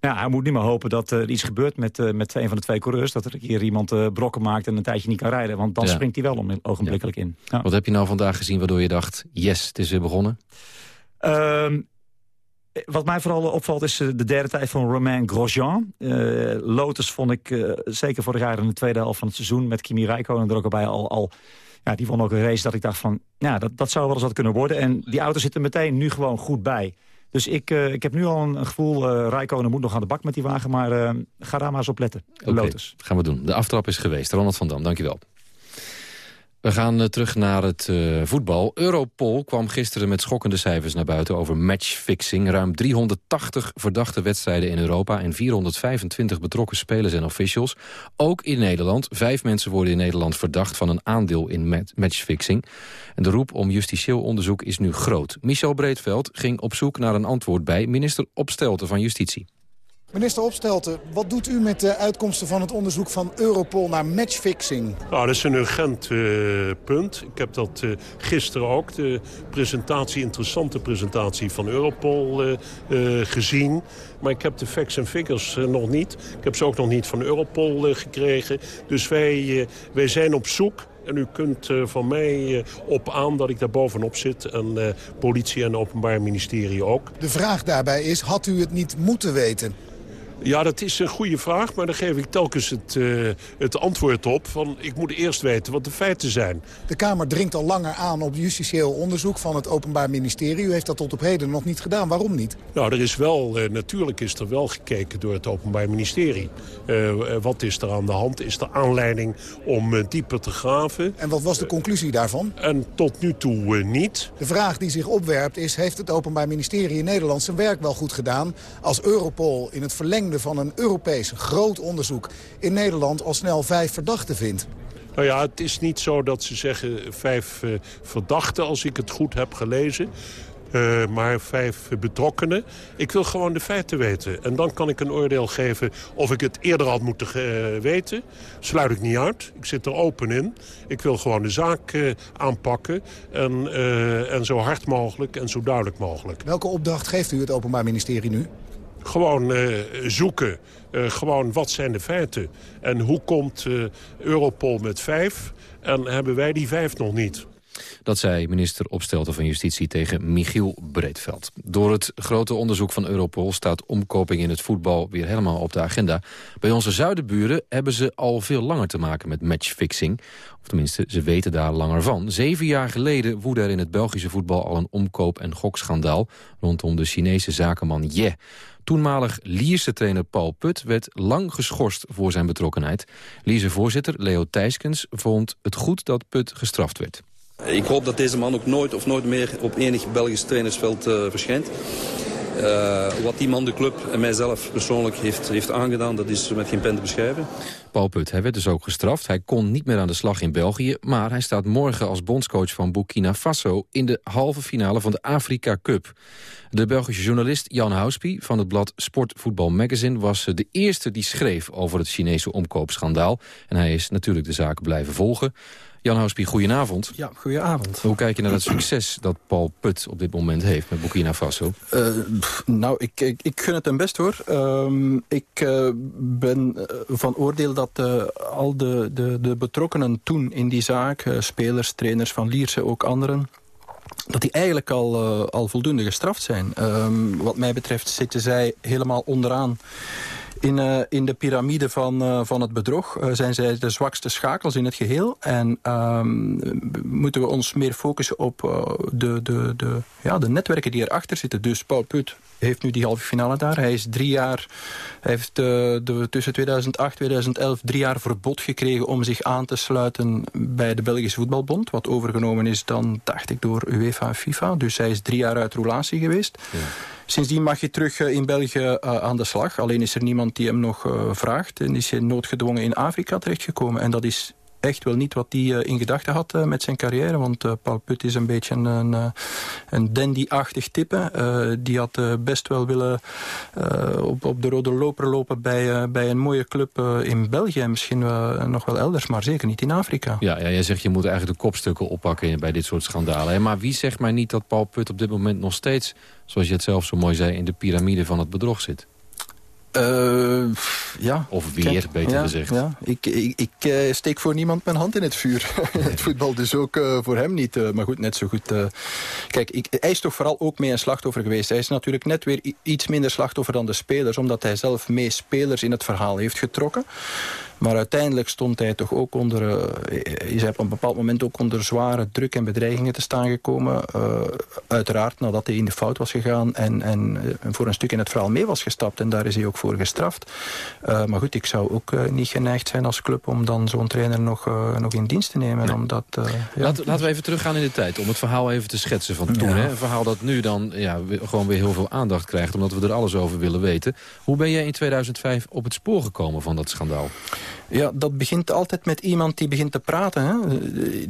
nou, hij moet nu maar hopen dat er iets gebeurt met, uh, met een van de twee coureurs. Dat er hier iemand uh, brokken maakt en een tijdje niet kan rijden. Want dan Ja. springt hij wel om, ogenblikkelijk in. Ja. Wat heb je nou vandaag gezien waardoor je dacht... yes, het is weer begonnen? Ehm, wat mij vooral opvalt is eh, de derde tijd van Romain Grosjean. Eh, Lotus vond ik, eh, zeker vorig jaar in de tweede helft van het seizoen... met Kimi Räikkönen er ook al bij al... al ja, die won ook een race dat ik dacht van... ja, dat, dat zou wel eens wat kunnen worden. En die auto zit er meteen nu gewoon goed bij. Dus ik, eh, ik heb nu al een, een gevoel... eh Räikkönen moet nog aan de bak met die wagen... maar eh, ga daar maar eens op letten. Oké, Lotus. gaan we doen. De aftrap is geweest. Ronald van Dam, dankjewel. We gaan eh, terug naar het eh, voetbal. Europol kwam gisteren met schokkende cijfers naar buiten over matchfixing. Ruim 380 verdachte wedstrijden in Europa en 425 betrokken spelers en officials. Ook in Nederland. Vijf mensen worden in Nederland verdacht van een aandeel in mat- matchfixing. En de roep om justitieel onderzoek is nu groot. Michel Breedveld ging op zoek naar een antwoord bij minister Opstelten van Justitie. Minister Opstelten, wat doet u met de uitkomsten van het onderzoek van Europol naar matchfixing? Nou, dat is een urgent eh, punt. Ik heb dat eh, gisteren ook, de presentatie, interessante presentatie van Europol eh, gezien. Maar ik heb de facts en figures nog niet. Ik heb ze ook nog niet van Europol gekregen. Dus wij, wij zijn op zoek. En u kunt van mij op aan dat ik daar bovenop zit. En politie en openbaar ministerie ook. De vraag daarbij is, had u het niet moeten weten? Ja, dat is een goede vraag, maar daar geef ik telkens het, eh, het antwoord op. Van, ik moet eerst weten wat de feiten zijn. De Kamer dringt al langer aan op justitieel onderzoek van het Openbaar Ministerie. U heeft dat tot op heden nog niet gedaan. Waarom niet? Nou, er is wel, eh, natuurlijk is er wel gekeken door het Openbaar Ministerie. Eh, wat is er aan de hand? Is er aanleiding om dieper te graven? En wat was de conclusie daarvan? En tot nu toe niet. De vraag die zich opwerpt is, heeft het Openbaar Ministerie in Nederland zijn werk wel goed gedaan... als Europol in het verlengde van een Europees groot onderzoek in Nederland al snel vijf verdachten vindt? Nou ja, het is niet zo dat ze zeggen vijf eh, verdachten, als ik het goed heb gelezen. Eh, maar vijf betrokkenen. Ik wil gewoon de feiten weten. En dan kan ik een oordeel geven of ik het eerder had moeten eh, weten. Sluit ik niet uit. Ik zit er open in. Ik wil gewoon de zaak aanpakken. En, en zo hard mogelijk en zo duidelijk mogelijk. Welke opdracht geeft u het Openbaar Ministerie nu? Gewoon eh, zoeken. Eh, gewoon wat zijn de feiten. En hoe komt eh, Europol met vijf? En hebben wij die vijf nog niet? Dat zei minister Opstelten van Justitie tegen Michiel Breedveld. Door het grote onderzoek van Europol staat omkoping in het voetbal weer helemaal op de agenda. Bij onze zuidenburen hebben ze al veel langer te maken met matchfixing. Of tenminste, ze weten daar langer van. Zeven jaar geleden woedde er in het Belgische voetbal al een omkoop- en gokschandaal rondom de Chinese zakenman Ye. Toenmalig Lierse trainer Paul Put werd lang geschorst voor zijn betrokkenheid. Lierse voorzitter Leo Thijskens vond het goed dat Put gestraft werd. Ik hoop dat deze man ook nooit of nooit meer op enig Belgisch trainersveld uh, verschijnt. Uh, wat die man de club en mijzelf persoonlijk heeft, heeft aangedaan, dat is met geen pen te beschrijven. Paul Put, hij werd dus ook gestraft. Hij kon niet meer aan de slag in België... maar hij staat morgen als bondscoach van Burkina Faso... in de halve finale van de Afrika Cup. De Belgische journalist Jan Houspie van het blad Sport Voetbal Magazine... was de eerste die schreef over het Chinese omkoopschandaal. En hij is natuurlijk de zaak blijven volgen. Jan Houspie, goedenavond. Ja, goedenavond. Hoe kijk je naar het succes dat Paul Put op dit moment heeft met Burkina Faso? Uh, pff, nou, ik, ik, ik gun het hem best hoor. Uh, ik uh, ben van oordeel dat uh, al de, de, de betrokkenen toen in die zaak... spelers, trainers van Lierse, ook anderen... dat die eigenlijk al, eh, al voldoende gestraft zijn. Ehm, wat mij betreft zitten zij helemaal onderaan in, eh, in de piramide van, eh, van het bedrog eh, zijn zij de zwakste schakels in het geheel. En ehm, moeten we ons meer focussen op de, de, de, ja, de netwerken die erachter zitten. Dus Paul Put heeft nu die halve finale daar. Hij is drie jaar, hij heeft eh, de, tussen 2008 en 2011 drie jaar verbod gekregen om zich aan te sluiten bij de Belgische Voetbalbond. Wat overgenomen is dan, dacht ik, door UEFA en FIFA. Dus hij is drie jaar uit roulatie geweest. Sindsdien mag je terug eh, in België eh, aan de slag. Alleen is er niemand die hem nog vraagt. En is hij noodgedwongen in Afrika terechtgekomen. En dat is echt wel niet wat hij eh, in gedachten had eh, met zijn carrière. Want eh, Paul Put is een beetje een, een dandy-achtig type. Die had best wel willen op, op de rode loper lopen bij, bij een mooie club in België. En misschien nog wel elders, maar zeker niet in Afrika. Ja, ja, jij zegt je moet eigenlijk de kopstukken oppakken bij dit soort schandalen. Maar wie zegt mij niet dat Paul Put op dit moment nog steeds... zoals je het zelf zo mooi zei, in de piramide van het bedrog zit? Eh, ja. Of weer, Kijk, beter ja, gezegd. Ja. Ik, ik, ik eh, steek voor niemand mijn hand in het vuur. het voetbal dus ook eh, voor hem niet. maar goed, net zo goed. kijk, ik, hij is toch vooral ook mee een slachtoffer geweest. Hij is natuurlijk net weer iets minder slachtoffer dan de spelers... omdat hij zelf mee spelers in het verhaal heeft getrokken. Maar uiteindelijk stond hij toch ook onder... eh, is hij op een bepaald moment ook onder zware druk en bedreigingen te staan gekomen. Eh, uiteraard nadat hij in de fout was gegaan... en, en eh, voor een stuk in het verhaal mee was gestapt. En daar is hij ook voor gestraft. Maar goed, ik zou ook niet geneigd zijn als club... om dan zo'n trainer nog, nog in dienst te nemen. Omdat, ja. Laten, laten we even teruggaan in de tijd om het verhaal even te schetsen van toen. Ja. Hè? Een verhaal dat nu dan ja, gewoon weer heel veel aandacht krijgt... omdat we er alles over willen weten. Hoe ben jij in 2005 op het spoor gekomen van dat schandaal? Ja, dat begint altijd met iemand die begint te praten. Hè? Eh,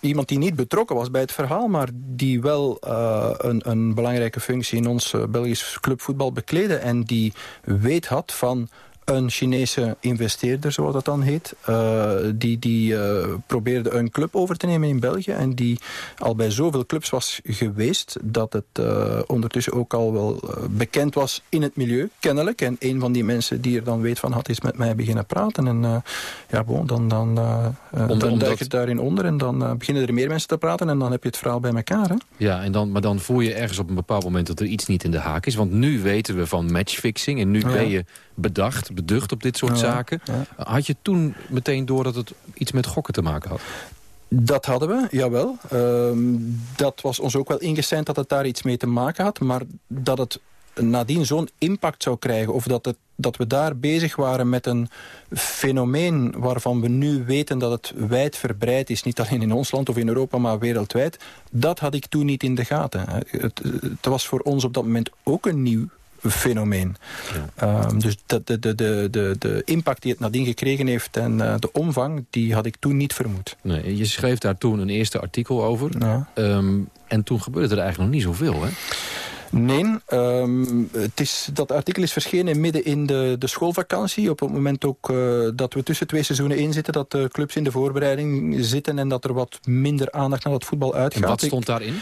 Iemand die niet betrokken was bij het verhaal... maar die wel eh, een, een belangrijke functie in ons eh, Belgisch clubvoetbal bekleedde... en die weet had van een Chinese investeerder, zoals dat dan heet... eh, die, die eh, probeerde een club over te nemen in België... en die al bij zoveel clubs was geweest... dat het eh, ondertussen ook al wel bekend was in het milieu, kennelijk. En een van die mensen die er dan weet van had... is met mij beginnen praten. En ja, bon, dan, dan, eh, eh, Om- dan omdat- duik je daarin onder... en dan beginnen er meer mensen te praten... en dan heb je het verhaal bij elkaar. Hè? Ja, en dan, maar dan voel je ergens op een bepaald moment dat er iets niet in de haak is. Want nu weten we van matchfixing en nu Ja. ben je bedacht, beducht op dit soort zaken. Had je toen meteen door dat het iets met gokken te maken had? Dat hadden we, jawel. Ehm, dat was ons ook wel ingeseind dat het daar iets mee te maken had. Maar dat het nadien zo'n impact zou krijgen... of dat, het, dat we daar bezig waren met een fenomeen... waarvan we nu weten dat het wijd verbreid is... niet alleen in ons land of in Europa, maar wereldwijd... dat had ik toen niet in de gaten. Het, het was voor ons op dat moment ook een nieuw fenomeen. Ehm, dus de, de, de, de, de, impact die het nadien gekregen heeft... en eh, de omvang, die had ik toen niet vermoed. Nee, je schreef daar toen een eerste artikel over. Ja. Ehm, en toen gebeurde er eigenlijk nog niet zoveel, hè? Nee, ehm, het is, dat artikel is verschenen midden in de, de schoolvakantie. Op het moment ook eh, dat we tussen twee seizoenen in zitten... dat de clubs in de voorbereiding zitten... en dat er wat minder aandacht naar het voetbal uitgaat. En wat stond daarin?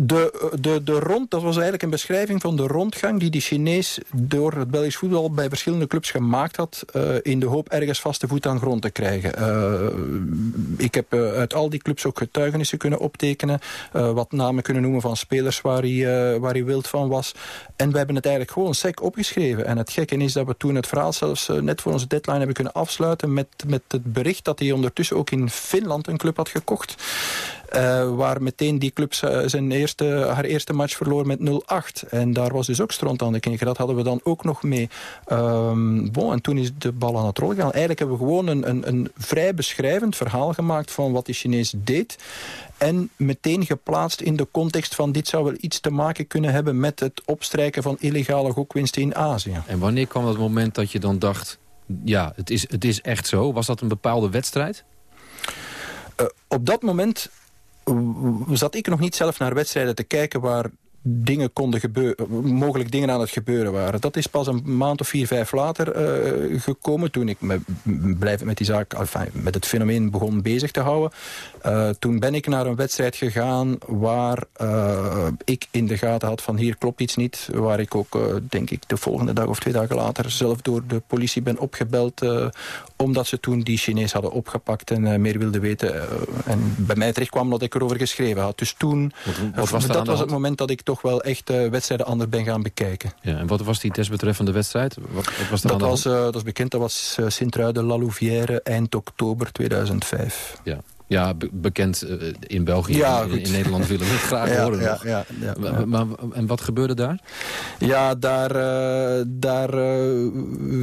De, de, de rond, dat was eigenlijk een beschrijving van de rondgang die die Chinees door het Belgisch voetbal bij verschillende clubs gemaakt had, eh, in de hoop ergens vaste voet aan grond te krijgen. Eh, ik heb eh, uit al die clubs ook getuigenissen kunnen optekenen, wat namen kunnen noemen van spelers waar hij, waar hij wild van was. En we hebben het eigenlijk gewoon sec opgeschreven. En het gekke is dat we toen het verhaal zelfs net voor onze deadline hebben kunnen afsluiten met, met het bericht dat hij ondertussen ook in Finland een club had gekocht. Eh, waar meteen die club z- zijn eerste, haar eerste match verloor met 0-8. En daar was dus ook stront aan de knikker. Dat hadden we dan ook nog mee. Ehm, bon, en toen is de bal aan het rollen gegaan. Eigenlijk hebben we gewoon een, een, een vrij beschrijvend verhaal gemaakt... van wat die Chinees deed. En meteen geplaatst in de context van... dit zou wel iets te maken kunnen hebben... met het opstrijken van illegale gokwinsten in Azië. En wanneer kwam dat moment dat je dan dacht... ja, het is, het is echt zo? Was dat een bepaalde wedstrijd? Eh, op dat moment zat ik nog niet zelf naar wedstrijden te kijken waar dingen konden gebeuren, mogelijk dingen aan het gebeuren waren. Dat is pas een maand of vier, vijf later eh, gekomen... toen ik me blijf met die zaak, enfin, met het fenomeen begon bezig te houden. Uh, toen ben ik naar een wedstrijd gegaan waar uh, ik in de gaten had van hier klopt iets niet. Waar ik ook, denk ik, de volgende dag of twee dagen later... zelf door de politie ben opgebeld... omdat ze toen die Chinees hadden opgepakt en meer wilden weten. en bij mij terecht kwam dat ik erover geschreven had. Dus toen, dat was het moment dat ik toch wel echt uh, wedstrijden anders ben gaan bekijken. Ja, en wat was die desbetreffende wedstrijd? Wat, wat was dat, was, uh, dat is bekend, dat was uh, Sint-Truiden-La Louvière eind oktober 2005. Ja. Ja, be bekend uh, in België. Ja, in, in, Nederland willen we het graag ja, horen. Ja, ja, maar, en wat gebeurde daar? Ja, daar, uh, daar uh,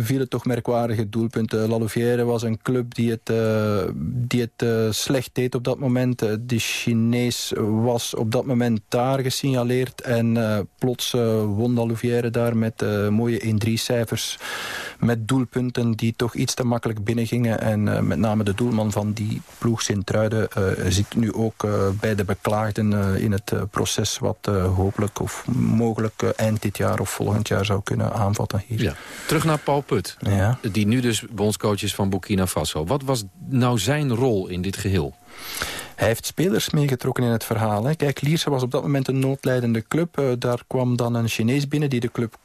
vielen toch merkwaardige doelpunten. La Louvière was een club die het, die het slecht deed op dat moment. de Chinees was op dat moment daar gesignaleerd. En plots won La Louvière daar met mooie 1-3 cijfers. Met doelpunten die toch iets te makkelijk binnengingen. En met name de doelman van die ploeg sint Truiden uh, zit nu ook uh, bij de beklaagden uh, in het proces... wat hopelijk of mogelijk eind dit jaar of volgend jaar zou kunnen aanvatten hier. Ja. Terug naar Paul Put, ja. die nu dus bondscoach is van Burkina Faso. Wat was nou zijn rol in dit geheel? Hij heeft spelers meegetrokken in het verhaal. Hè. Kijk, Lierse was op dat moment een noodlijdende club. Uh, daar kwam dan een Chinees binnen die de club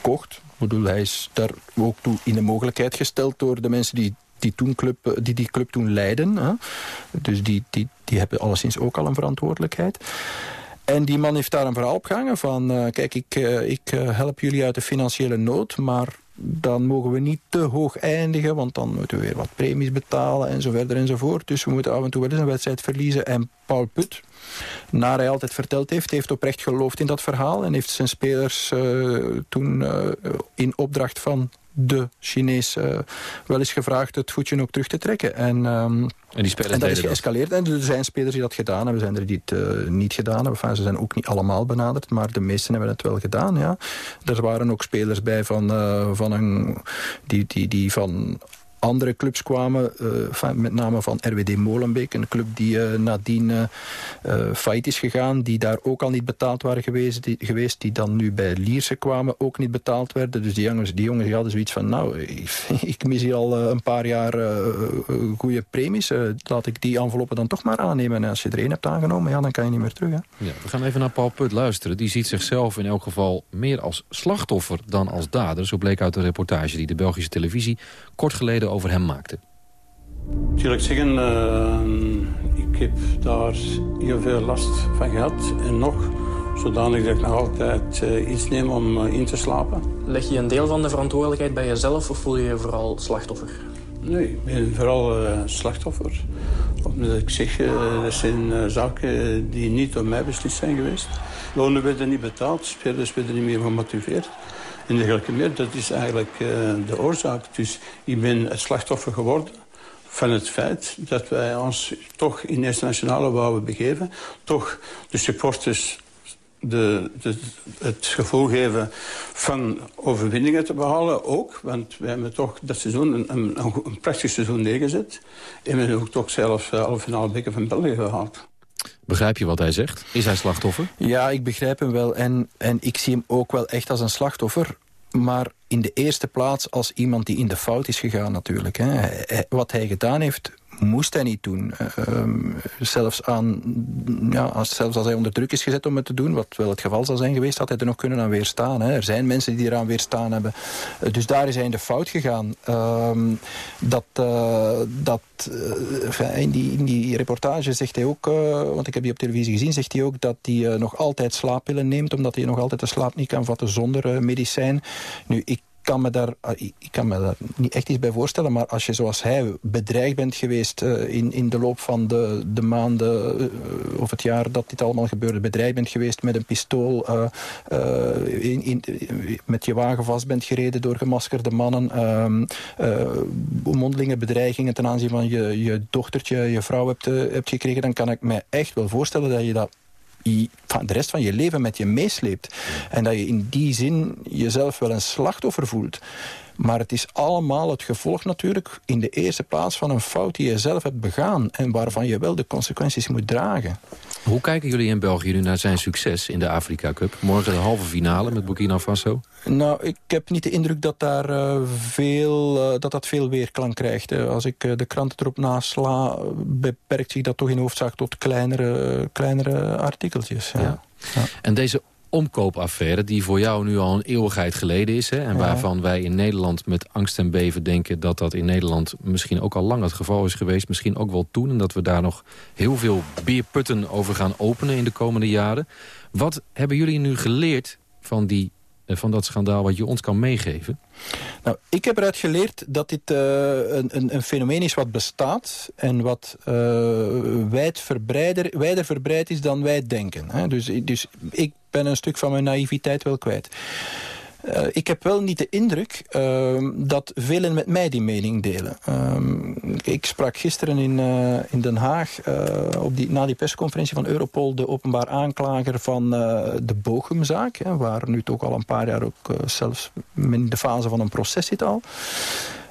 kocht. Ik bedoel, hij is daar ook toe in de mogelijkheid gesteld door de mensen die die, toen club, die die club toen leiden. Hè. Dus die, die, die hebben alleszins ook al een verantwoordelijkheid. En die man heeft daar een verhaal opgehangen van... Uh, kijk, ik, uh, ik help jullie uit de financiële nood... maar dan mogen we niet te hoog eindigen... want dan moeten we weer wat premies betalen en zo verder enzovoort. Dus we moeten af en toe wel eens een wedstrijd verliezen. En Paul Put, naar hij altijd verteld heeft... heeft oprecht geloofd in dat verhaal... en heeft zijn spelers toen in opdracht van de Chinees uh, wel eens gevraagd het voetje ook terug te trekken. En, um, en, die spelers en dat is dat. geëscaleerd. En er zijn spelers die dat gedaan hebben. Er zijn er die het uh, niet gedaan hebben. Enfin, ze zijn ook niet allemaal benaderd, maar de meesten hebben het wel gedaan. Ja. Er waren ook spelers bij van, uh, van een, die, die, die van andere clubs kwamen, uh, met name van RWD Molenbeek, een club die uh, nadien uh, failliet is gegaan, die daar ook al niet betaald waren geweest die, geweest, die dan nu bij Lierse kwamen, ook niet betaald werden. Dus die jongens, die jongens hadden zoiets van, nou, ik, mis hier al een paar jaar goede premies, laat ik die enveloppen dan toch maar aannemen. En als je er één hebt aangenomen, ja, dan kan je niet meer terug. Hè? Ja, we gaan even naar Paul Put luisteren. Die ziet zichzelf in elk geval meer als slachtoffer dan als dader. Zo bleek uit de reportage die de Belgische televisie kort geleden over hem maakte. Natuurlijk zeggen, uh, ik heb daar heel veel last van gehad. En nog, zodanig dat ik nog altijd uh, iets neem om uh, in te slapen. Leg je een deel van de verantwoordelijkheid bij jezelf of voel je je vooral slachtoffer? Nee, ik ben vooral slachtoffer. Omdat ik zeg, dat zijn zaken die niet door mij beslist zijn geweest. Lonen werden niet betaald, spelers werden niet meer gemotiveerd en dergelijke meer. Dat is eigenlijk uh, de oorzaak. Dus ik ben het slachtoffer geworden van het feit dat wij ons toch in eerste nationale wouden begeven. Toch de supporters de, het gevoel geven van overwinningen te behalen ook. Want wij hebben toch dat seizoen een, een, een prachtig seizoen neergezet. En we hebben ook toch zelfs uh, alle finale beker van België gehaald. Begrijp je wat hij zegt? Is hij slachtoffer? Ja, ik begrijp hem wel. En, en ik zie hem ook wel echt als een slachtoffer. Maar in de eerste plaats als iemand die in de fout is gegaan natuurlijk. Hè. Wat hij gedaan heeft, moest hij niet doen. Uh, zelfs, aan, ja, als, zelfs als hij onder druk is gezet om het te doen, wat wel het geval zal zijn geweest, had hij er nog kunnen aan weerstaan. Hè. Er zijn mensen die eraan weerstaan hebben. Uh, dus daar is hij in de fout gegaan. Uh, dat, dat in, die, in die reportage zegt hij ook, want ik heb die op televisie gezien, zegt hij ook dat hij nog altijd slaappillen neemt, omdat hij nog altijd de slaap niet kan vatten zonder medicijn. Nu, ik kan me daar, ah, ik kan me daar niet echt iets bij voorstellen. Maar als je zoals hij bedreigd bent geweest uh, in, in de loop van de, de maanden uh, of het jaar dat dit allemaal gebeurde. Bedreigd bent geweest met een pistool. Uh, in, in, met je wagen vast bent gereden door gemaskerde mannen. Ehm, mondelinge bedreigingen ten aanzien van je, je dochtertje, je vrouw hebt, hebt gekregen. Dan kan ik mij echt wel voorstellen dat je dat de rest van je leven met je meesleept. En dat je in die zin jezelf wel een slachtoffer voelt. Maar het is allemaal het gevolg natuurlijk in de eerste plaats van een fout die je zelf hebt begaan. En waarvan je wel de consequenties moet dragen. Hoe kijken jullie in België nu naar zijn succes in de Afrika Cup? Morgen de halve finale met Burkina Faso. Nou, ik heb niet de indruk dat daar, eh, veel, eh, dat, dat veel weerklank krijgt. Als ik eh, de kranten erop nasla, beperkt zich dat toch in hoofdzaak tot kleinere, kleinere artikeltjes. Ja. En deze omkoopaffaire die voor jou nu al een eeuwigheid geleden is... Hè, en Ja. waarvan wij in Nederland met angst en beven denken... dat dat in Nederland misschien ook al lang het geval is geweest. Misschien ook wel toen. En dat we daar nog heel veel beerputten over gaan openen in de komende jaren. Wat hebben jullie nu geleerd van, die, van dat schandaal wat je ons kan meegeven? Nou, ik heb eruit geleerd dat dit eh, een, een, een fenomeen is wat bestaat... en wat eh, wijd verbreider, wijder verbreid is dan wij denken. Hè? Dus, dus ik ben een stuk van mijn naïviteit wel kwijt. Eh, ik heb wel niet de indruk ehm, dat velen met mij die mening delen. Ehm, ik sprak gisteren in, eh, in Den Haag eh, op die, na die persconferentie van Europol... de openbaar aanklager van de Bochumzaak... Hè, waar nu toch al een paar jaar ook zelfs in de fase van een proces zit al...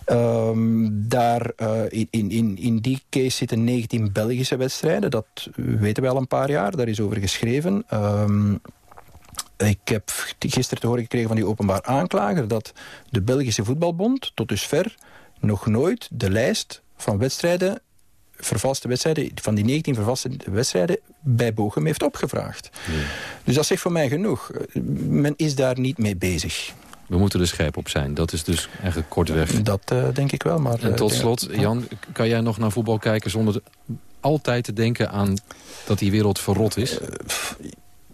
Ehm, daar, eh, in, in, in, die case zitten 19 Belgische wedstrijden. Dat weten we al een paar jaar. Daar is over geschreven. Ik heb gisteren te horen gekregen van die openbaar aanklager... dat de Belgische Voetbalbond tot dusver nog nooit de lijst van wedstrijden vervalste wedstrijden, van die 19 vervalste wedstrijden bij Bochum heeft opgevraagd. Dus dat zegt voor mij genoeg. Men is daar niet mee bezig. We moeten er scherp op zijn. Dat is dus eigenlijk kortweg. Dat eh, denk ik wel. Maar, En eh, tot slot, Jan, kan jij nog naar voetbal kijken... zonder altijd te denken aan dat die wereld verrot is?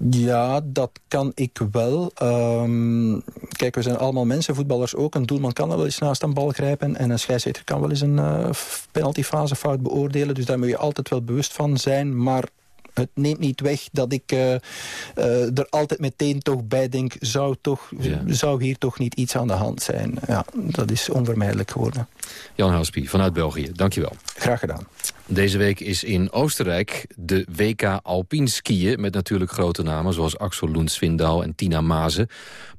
Ja, dat kan ik wel. Ehm, kijk, we zijn allemaal mensen, voetballers ook. Een doelman kan wel eens naast een bal grijpen... en een scheidsrechter kan wel eens een eh, penaltyfasefout beoordelen. Dus daar moet je altijd wel bewust van zijn. Maar het neemt niet weg dat ik eh, eh, er altijd meteen toch bij denk... Zou, toch, zou hier toch niet iets aan de hand zijn. Ja, dat is onvermijdelijk geworden. Jan Houspie vanuit België, dankjewel. Graag gedaan. Deze week is in Oostenrijk de WK Alpine skiën... met natuurlijk grote namen zoals Axel Lund Swindal en Tina Mazen.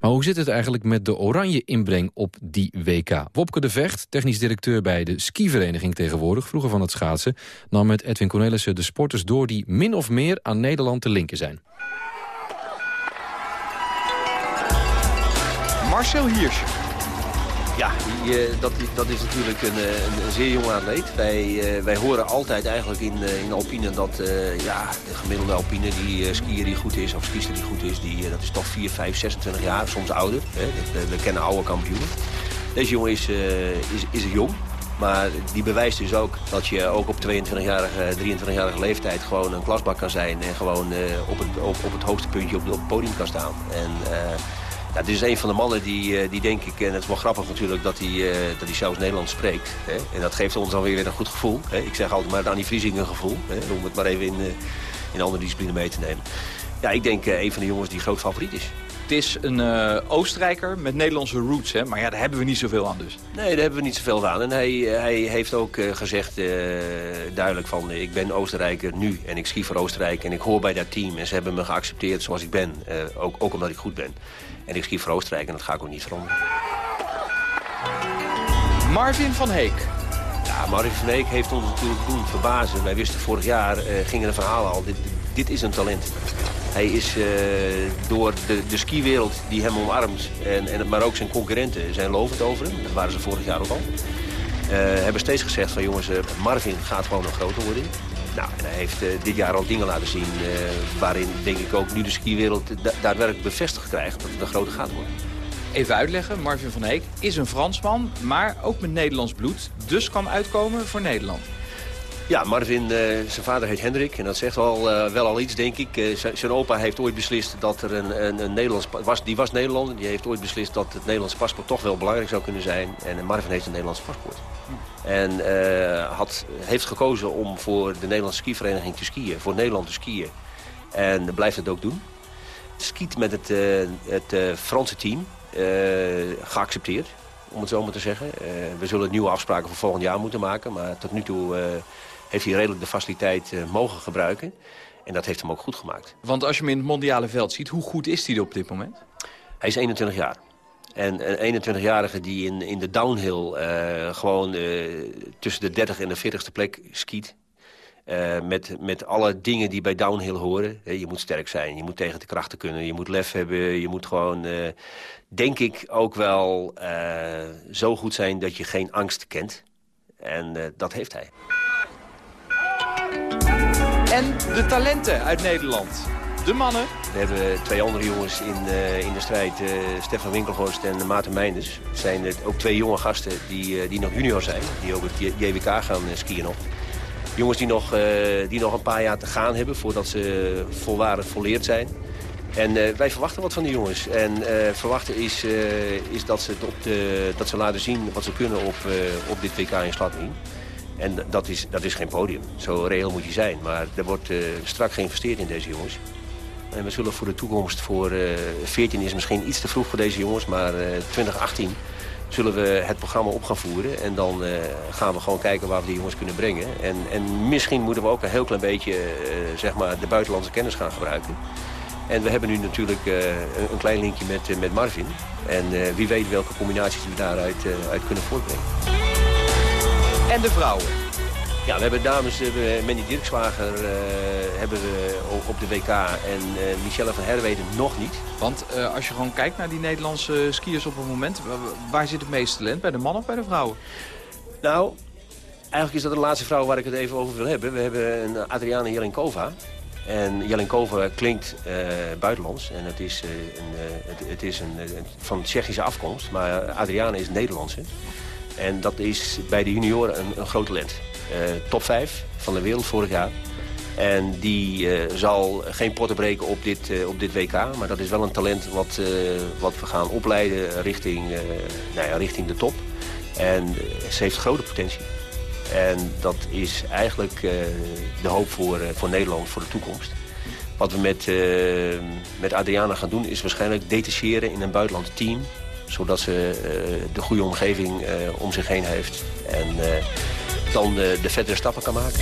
Maar hoe zit het eigenlijk met de oranje inbreng op die WK? Wopke de Vecht, technisch directeur bij de skivereniging tegenwoordig... vroeger van het schaatsen, nam met Edwin Cornelissen de sporters door... die min of meer aan Nederland te linken zijn. Marcel Hiers. Ja, eh, dat, dat is natuurlijk een, eh, een, zeer jonge atleet. Wij, eh, wij horen altijd eigenlijk in, eh, in Alpine dat ja, de gemiddelde Alpine, die skier die goed is, of skiester die goed is, die, dat is toch 4, 5, 26 jaar, soms ouder. Hè. We, kennen oude kampioenen. Deze jongen is, is, is jong. Maar die bewijst dus ook dat je ook op 22-jarige, 23-jarige leeftijd gewoon een klasbak kan zijn. En gewoon op, het, op, op het hoogste puntje op, het podium kan staan. Ja, dit is een van de mannen die, eh, die denk ik, en het is wel grappig natuurlijk dat hij, eh, dat hij zelfs Nederlands spreekt. Hè? En dat geeft ons dan weer een goed gevoel. Hè? Ik zeg altijd maar het Annie Vriesing een gevoel. Hè? Om het maar even in, eh, in andere discipline mee te nemen. Ja, ik denk een van de jongens die groot favoriet is. Het is een eh, Oostenrijker met Nederlandse roots, hè? maar ja, daar hebben we niet zoveel aan dus. Nee, daar hebben we niet zoveel aan. En hij, hij heeft ook eh, gezegd eh, duidelijk van... eh, ik ben Oostenrijker nu en ik ski voor Oostenrijk en ik hoor bij dat team. En ze hebben me geaccepteerd zoals ik ben, eh, ook, ook omdat ik goed ben. En ik ski voor Oostenrijk en dat ga ik ook niet veranderen. Marvin van Heek. Ja, Marvin van Heek heeft ons natuurlijk doen verbazen. Wij wisten vorig jaar, eh, gingen de verhalen al, dit, dit is een talent. Hij is eh, door de, de skiwereld die hem omarmt, en, en, maar ook zijn concurrenten zijn lovend over hem. Dat waren ze vorig jaar ook al. Eh, hebben steeds gezegd van jongens, eh, Marvin gaat gewoon nog groter worden. Nou, en hij heeft dit jaar al dingen laten zien waarin denk ik ook nu de skiwereld da daadwerkelijk bevestigd krijgt dat het een grote gaat worden. Even uitleggen, Marvin van Heek is een Fransman, maar ook met Nederlands bloed. Dus kan uitkomen voor Nederland. Ja, Marvin, eh, zijn vader heet Hendrik en dat zegt wel, eh, wel al iets, denk ik. Eh, zijn- opa heeft ooit beslist dat er een, een, een Nederlands... Was, die was Nederlander, die heeft ooit beslist dat het Nederlandse paspoort toch wel belangrijk zou kunnen zijn. En Marvin heeft een Nederlands paspoort. En had, heeft gekozen om voor de Nederlandse skivereniging te skiën, voor Nederland te skiën. En blijft het ook doen. Skiet met het, het Franse team, geaccepteerd om het zo maar te zeggen. We zullen nieuwe afspraken voor volgend jaar moeten maken. Maar tot nu toe heeft hij redelijk de faciliteit eh, mogen gebruiken. En dat heeft hem ook goed gemaakt. Want als je hem in het mondiale veld ziet, hoe goed is hij er op dit moment? Hij is 21 jaar. En een 21-jarige die in, in de downhill eh, gewoon eh, tussen de 30 en de 40ste plek skiet. Met, met alle dingen die bij downhill horen. Je moet sterk zijn, je moet tegen de krachten kunnen, je moet lef hebben. Je moet gewoon, denk ik, ook wel zo goed zijn dat je geen angst kent. En dat heeft hij. En de talenten uit Nederland. De mannen. We hebben twee andere jongens in, eh, in de strijd. eh, Stefan Winkelhorst en Maarten Meinders. Zijn het ook twee jonge gasten die, eh, die nog junior zijn. Die ook het JWK gaan eh, skiën nog. Jongens die nog, die nog een paar jaar te gaan hebben voordat ze volwaardig volleerd zijn. En wij verwachten wat van die jongens. En verwachten is, is dat, ze op de, dat ze laten zien wat ze kunnen op, op dit WK in Sladmin. En dat is, dat is geen podium. Zo reëel moet je zijn. Maar er wordt eh, strak geïnvesteerd in deze jongens. En we zullen voor de toekomst, voor eh 14 is misschien iets te vroeg voor deze jongens, maar eh 2018 zullen we het programma op gaan voeren. En dan eh, gaan we gewoon kijken waar we die jongens kunnen brengen. En, en misschien moeten we ook een heel klein beetje eh, zeg maar de buitenlandse kennis gaan gebruiken. En we hebben nu natuurlijk eh, een, een klein linkje met, eh, met Marvin. En eh, wie weet welke combinaties we daaruit eh, uit kunnen voortbrengen. En de vrouwen. Ja, we hebben dames, hebben Mandy Dirkswager eh, hebben we op de WK en eh, Michelle van Herweden nog niet. Want eh, als je gewoon kijkt naar die Nederlandse skiers op het moment... wa- waar zit het meeste talent? Bij de mannen of bij de vrouwen? Nou, eigenlijk is dat de laatste vrouw waar ik het even over wil hebben. We hebben een Adriana Jelenkova. En Jelenkova klinkt eh, buitenlands. En het is, eh, een, eh, het, het is een, eh, van Tsjechische afkomst. Maar Adriana is Nederlandse. En dat is bij de junioren een, een groot talent. Eh, top 5 van de wereld vorig jaar. En die eh, zal geen potten breken op dit, eh, op dit WK. Maar dat is wel een talent wat, wat we gaan opleiden richting, nou ja, richting de top. En ze heeft grote potentie. En dat is eigenlijk de hoop voor, voor Nederland voor de toekomst. Wat we met, met Adriana gaan doen is waarschijnlijk detacheren in een buitenlands team. Zodat ze eh, de goede omgeving eh, om zich heen heeft. En eh, dan de, de verdere stappen kan maken.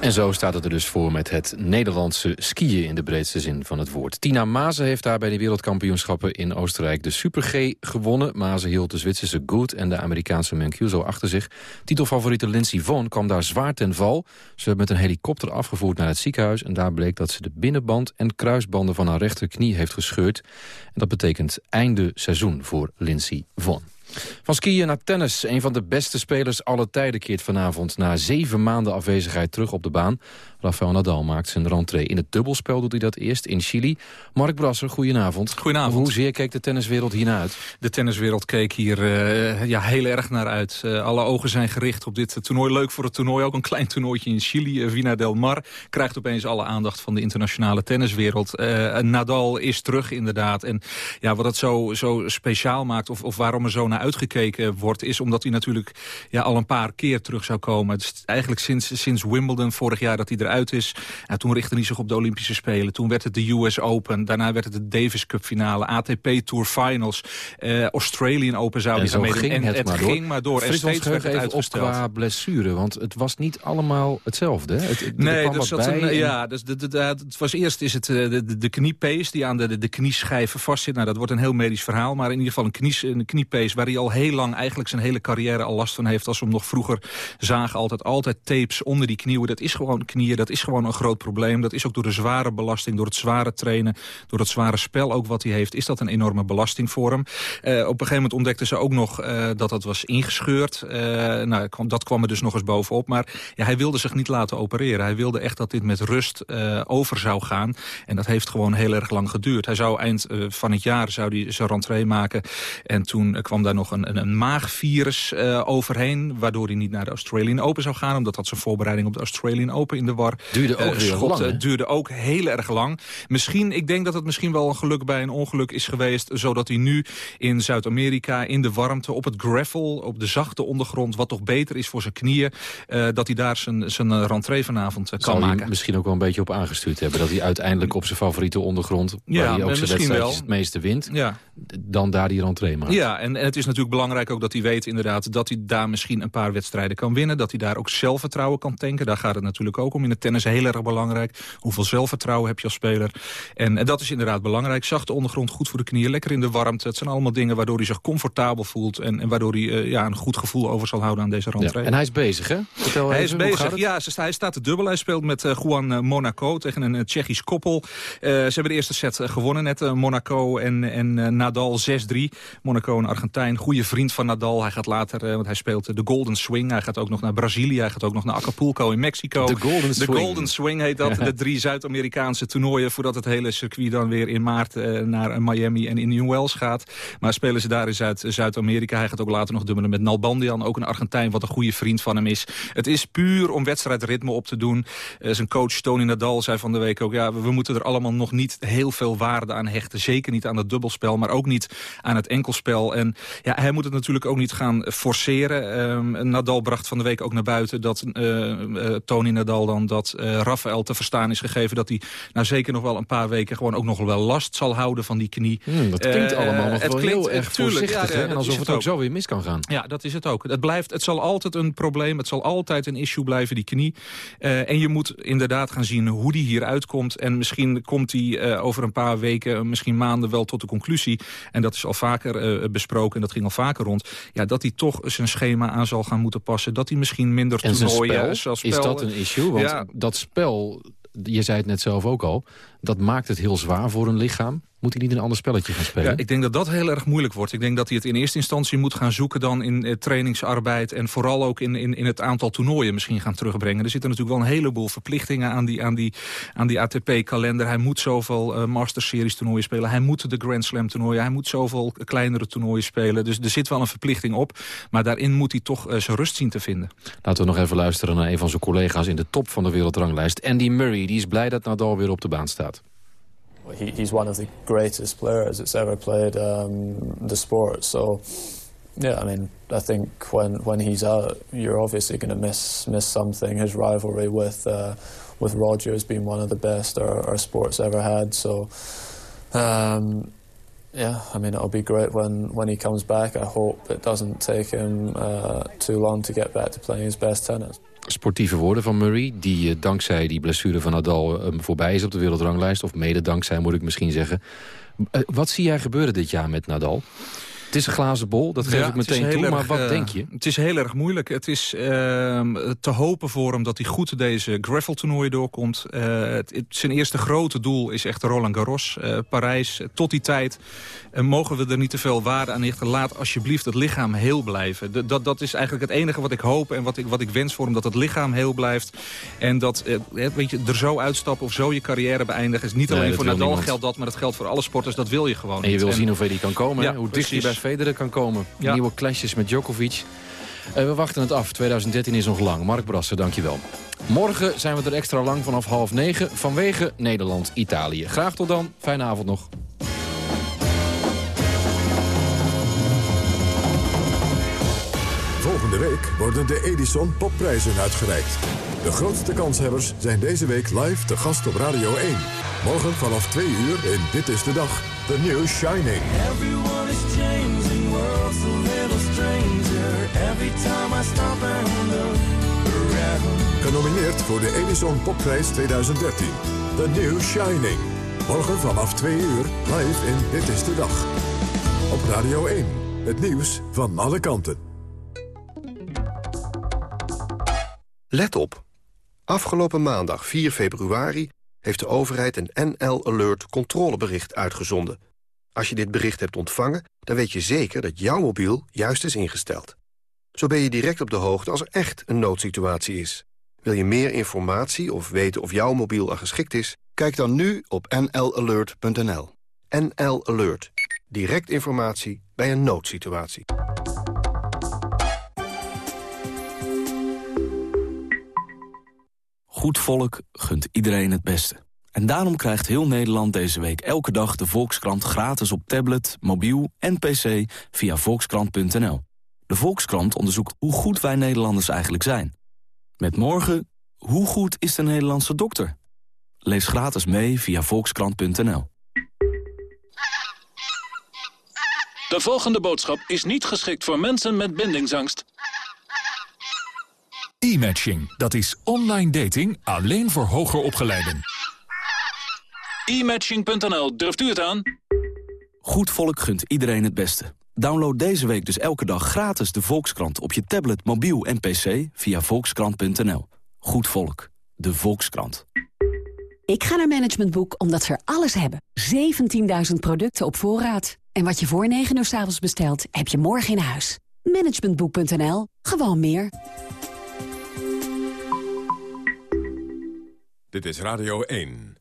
En zo staat het er dus voor met het Nederlandse skiën in de breedste zin van het woord. Tina Maze heeft daar bij de wereldkampioenschappen in Oostenrijk de Super G gewonnen. Maze hield de Zwitserse Good en de Amerikaanse Mancuso achter zich. Titelfavoriete Lindsey Vonn kwam daar zwaar ten val. Ze werd met een helikopter afgevoerd naar het ziekenhuis... en daar bleek dat ze de binnenband en kruisbanden van haar rechterknie heeft gescheurd. En dat betekent einde seizoen voor Lindsey Vonn. Van skiën naar tennis. Een van de beste spelers aller tijden keert vanavond... na zeven maanden afwezigheid terug op de baan. Rafael Nadal maakt zijn rentree. In het dubbelspel doet hij dat eerst in Chili. Mark Brasser, goedenavond. Goedenavond. Hoezeer keek de tenniswereld hiernaar uit? De tenniswereld keek hier eh, ja, heel erg naar uit. Eh, alle ogen zijn gericht op dit toernooi. Leuk voor het toernooi. Ook een klein toernooitje in Chili. Uh, Vina del Mar krijgt opeens alle aandacht van de internationale tenniswereld. Eh, Nadal is terug inderdaad. En ja, wat het zo, zo speciaal maakt of, of waarom er zo naar uitgekeken wordt... is omdat hij natuurlijk ja, al een paar keer terug zou komen. Het is eigenlijk sinds, sinds Wimbledon vorig jaar dat hij eruit is. En toen richtte hij zich op de Olympische Spelen. Toen werd het de US Open. Daarna werd het de Davis Cup finale. ATP Tour Finals. Uh, Australian Open zou hij meedoen. ging En het, door. ging maar door. En Fris steeds werd het op uitgesteld. qua blessure, want het was niet allemaal hetzelfde. Het, het- Nee, zat bij een, en- ja, dus de, de, de- het was eerst is het eh, de, kniepees die aan de, de, de knieschijven vastzit. Nou, dat wordt een heel medisch verhaal, maar in ieder geval een, knies, een kniepees waar hij al heel lang eigenlijk zijn hele carrière al last van heeft. Als we hem nog vroeger zagen, altijd, altijd tapes onder die knieën. Dat is gewoon knieën, dat is gewoon een groot probleem. Dat is ook door de zware belasting, door het zware trainen, door het zware spel ook wat hij heeft, is dat een enorme belasting voor hem. Eh, op een gegeven moment ontdekten ze ook nog eh, dat dat was ingescheurd. Eh, nou, dat kwam er dus nog eens bovenop. Maar ja, hij wilde zich niet laten opereren. Hij wilde echt dat dit met rust over zou gaan. En dat heeft gewoon heel erg lang geduurd. Hij zou eind van het jaar zou hij zijn rentree maken. En toen kwam daar nog een, een, een maagvirus overheen. Waardoor hij niet naar de Australian Open zou gaan. Omdat dat zijn voorbereiding op de Australian Open in de war Duurde ook eh, lang? Het duurde ook heel erg lang. Misschien, ik denk dat het misschien wel een geluk bij een ongeluk is geweest. Zodat hij nu in Zuid-Amerika, in de warmte, op het gravel, op de zachte ondergrond, wat toch beter is voor zijn knieën, eh, dat hij daar zijn, zijn eh, rentree vanavond eh, kan Zal maken. misschien ook wel een beetje op aangestuurd hebben. Dat hij uiteindelijk op zijn favoriete ondergrond... Ja, waar hij ook zijn wedstrijdjes wel. het meeste wint... Ja. dan daar die rentree maakt. Ja, en, en het is natuurlijk belangrijk ook dat hij weet inderdaad... dat hij daar misschien een paar wedstrijden kan winnen. Dat hij daar ook zelfvertrouwen kan tanken. Daar gaat het natuurlijk ook om in het het tennis heel erg belangrijk. Hoeveel zelfvertrouwen heb je als speler? En, en dat is inderdaad belangrijk. Zachte ondergrond, goed voor de knieën, lekker in de warmte. Het zijn allemaal dingen waardoor hij zich comfortabel voelt... en, en waardoor hij eh, ja, een goed gevoel over zal houden aan deze Ja. rentree. En hij is bezig, hè? Vertel Hij even, is bezig, ja. ze- Hij staat te dubbel. Hij speelt met eh, Juan eh, Monaco tegen een Tsjechisch koppel. Ze hebben de eerste set gewonnen net, Monaco en, en Nadal 6-3. Monaco, een Argentijn, goede vriend van Nadal. Hij gaat later, want hij speelt de Golden Swing. Hij gaat ook nog naar Brazilië, hij gaat ook nog naar Acapulco in Mexico. De Golden De Swing. Golden Swing heet dat. De drie Zuid-Amerikaanse toernooien... voordat het hele circuit dan weer in maart eh, naar eh, Miami en Indian Wells gaat. Maar spelen ze daar in Zuid- Zuid-Amerika. hij gaat ook later nog dubbelen met Nalbandian, ook een Argentijn... wat een goede vriend van hem is. Het is puur om wedstrijdritme op te doen. Eh, zijn coach Tony Nadal zei van de week ook... ja, we, we moeten er allemaal nog niet heel veel waarde aan hechten. Zeker niet aan het dubbelspel, maar ook niet aan het enkelspel. En ja, hij moet het natuurlijk ook niet gaan forceren. Ehm, Nadal bracht van de week ook naar buiten dat Tony Nadal dan... dat eh, Rafael te verstaan is gegeven dat hij nou zeker nog wel een paar weken... gewoon ook nog wel last zal houden van die knie. Hmm, dat klinkt Eh, allemaal nog het wel klinkt- heel erg tuurlijk, voorzichtig, ja, En alsof het ook zo weer mis kan gaan. Ja, dat is het ook. Het, blijft, het zal altijd een probleem, het zal altijd een issue blijven, die knie. Eh, en je moet inderdaad gaan zien hoe die hier uitkomt. En misschien komt hij over een paar weken, misschien maanden wel tot de conclusie. En dat is al vaker besproken en dat ging al vaker rond. Ja, dat hij toch zijn schema aan zal gaan moeten passen. Dat hij misschien minder toernooien... spel, is dat een issue? Want Ja, dat spel, je zei het net zelf ook al... dat maakt het heel zwaar voor een lichaam. Moet hij niet een ander spelletje gaan spelen? Ja, ik denk dat dat heel erg moeilijk wordt. Ik denk dat hij het in eerste instantie moet gaan zoeken dan in eh, trainingsarbeid... en vooral ook in, in, in het aantal toernooien misschien gaan terugbrengen. Er zitten natuurlijk wel een heleboel verplichtingen aan die, aan die, aan die ATP-kalender. Hij moet zoveel eh Masters Series toernooien spelen. Hij moet de Grand Slam toernooien. Hij moet zoveel kleinere toernooien spelen. Dus er zit wel een verplichting op. Maar daarin moet hij toch eh, zijn rust zien te vinden. Laten we nog even luisteren naar een van zijn collega's... in de top van de wereldranglijst. Andy Murray, die is blij dat Nadal weer op de baan staat. He, he's one of the greatest players that's ever played um, the sport. So, yeah, I mean, I think when when he's out, you're obviously going to miss miss something. His rivalry with uh, with Roger has been one of the best our, our sports ever had. So, um, yeah, I mean, it'll be great when when he comes back. I hope it doesn't take him uh, too long to get back to playing his best tennis. Sportieve woorden van Murray, die eh, dankzij die blessure van Nadal eh, voorbij is op de wereldranglijst. Of mede dankzij, moet ik misschien zeggen. Eh, wat zie jij gebeuren dit jaar met Nadal? Het is een glazen bol, dat geef Ja, ik meteen toe. Maar wat eh, denk je? Het is heel erg moeilijk. Het is ehm, te hopen voor hem dat hij goed deze gravel-toernooien doorkomt. Eh, het, het- zijn eerste grote doel is echt Roland Garros, eh, Parijs. Tot die tijd mogen we er niet te veel waarde aan hechten. Laat alsjeblieft het lichaam heel blijven. De- dat, dat is eigenlijk het enige wat ik hoop en wat ik, wat ik wens voor hem. Dat het lichaam heel blijft. En dat weet je, er zo uitstappen of zo je carrière beëindigen. Is niet Nee, alleen voor Nadal niemand. geldt dat, maar dat geldt voor alle sporters. Dat wil je gewoon En je niet. wil zien hoe ver die kan komen, Ja, hoe dicht hij bij. Federer kan komen. Ja. Nieuwe clashes met Djokovic. Eh, we wachten het af. 2013 is nog lang. Mark Brassen, dankjewel. Morgen zijn we er extra lang vanaf half negen vanwege Nederland-Italië. Graag tot dan. Fijne avond nog. Volgende week worden de Edison Popprijzen uitgereikt. De grootste kanshebbers zijn deze week live te gast op Radio 1. Morgen vanaf 2 uur in Dit is de Dag. The New Shining. Everyone is changing, world's a little stranger. Every time I stop and look around. Genomineerd voor de Edison Popprijs 2013. The New Shining. Morgen vanaf 2 uur live in Dit is de Dag. Op Radio 1. Het nieuws van alle kanten. Let op. Afgelopen maandag 4 februari heeft de overheid een NL Alert controlebericht uitgezonden. Als je dit bericht hebt ontvangen, dan weet je zeker dat jouw mobiel juist is ingesteld. Zo ben je direct op de hoogte als er echt een noodsituatie is. Wil je meer informatie of weten of jouw mobiel er geschikt is? Kijk dan nu op nlalert.nl. NL Alert. Direct informatie bij een noodsituatie. Goed volk gunt iedereen het beste. En daarom krijgt heel Nederland deze week elke dag de Volkskrant gratis op tablet, mobiel en pc via volkskrant.nl. De Volkskrant onderzoekt hoe goed wij Nederlanders eigenlijk zijn. Met morgen, hoe goed is de Nederlandse dokter? Lees gratis mee via volkskrant.nl. De volgende boodschap is niet geschikt voor mensen met bindingsangst. E-matching, dat is online dating alleen voor hoger opgeleiden. E-matching.nl, durft u het aan? Goed volk gunt iedereen het beste. Download deze week dus elke dag gratis de Volkskrant op je tablet, mobiel en pc via volkskrant.nl. Goed volk, de Volkskrant. Ik ga naar Management Boek omdat ze er alles hebben. 17.000 producten op voorraad. En wat je voor 9 uur s avonds bestelt, heb je morgen in huis. Managementboek.nl. Gewoon meer. Dit is Radio 1.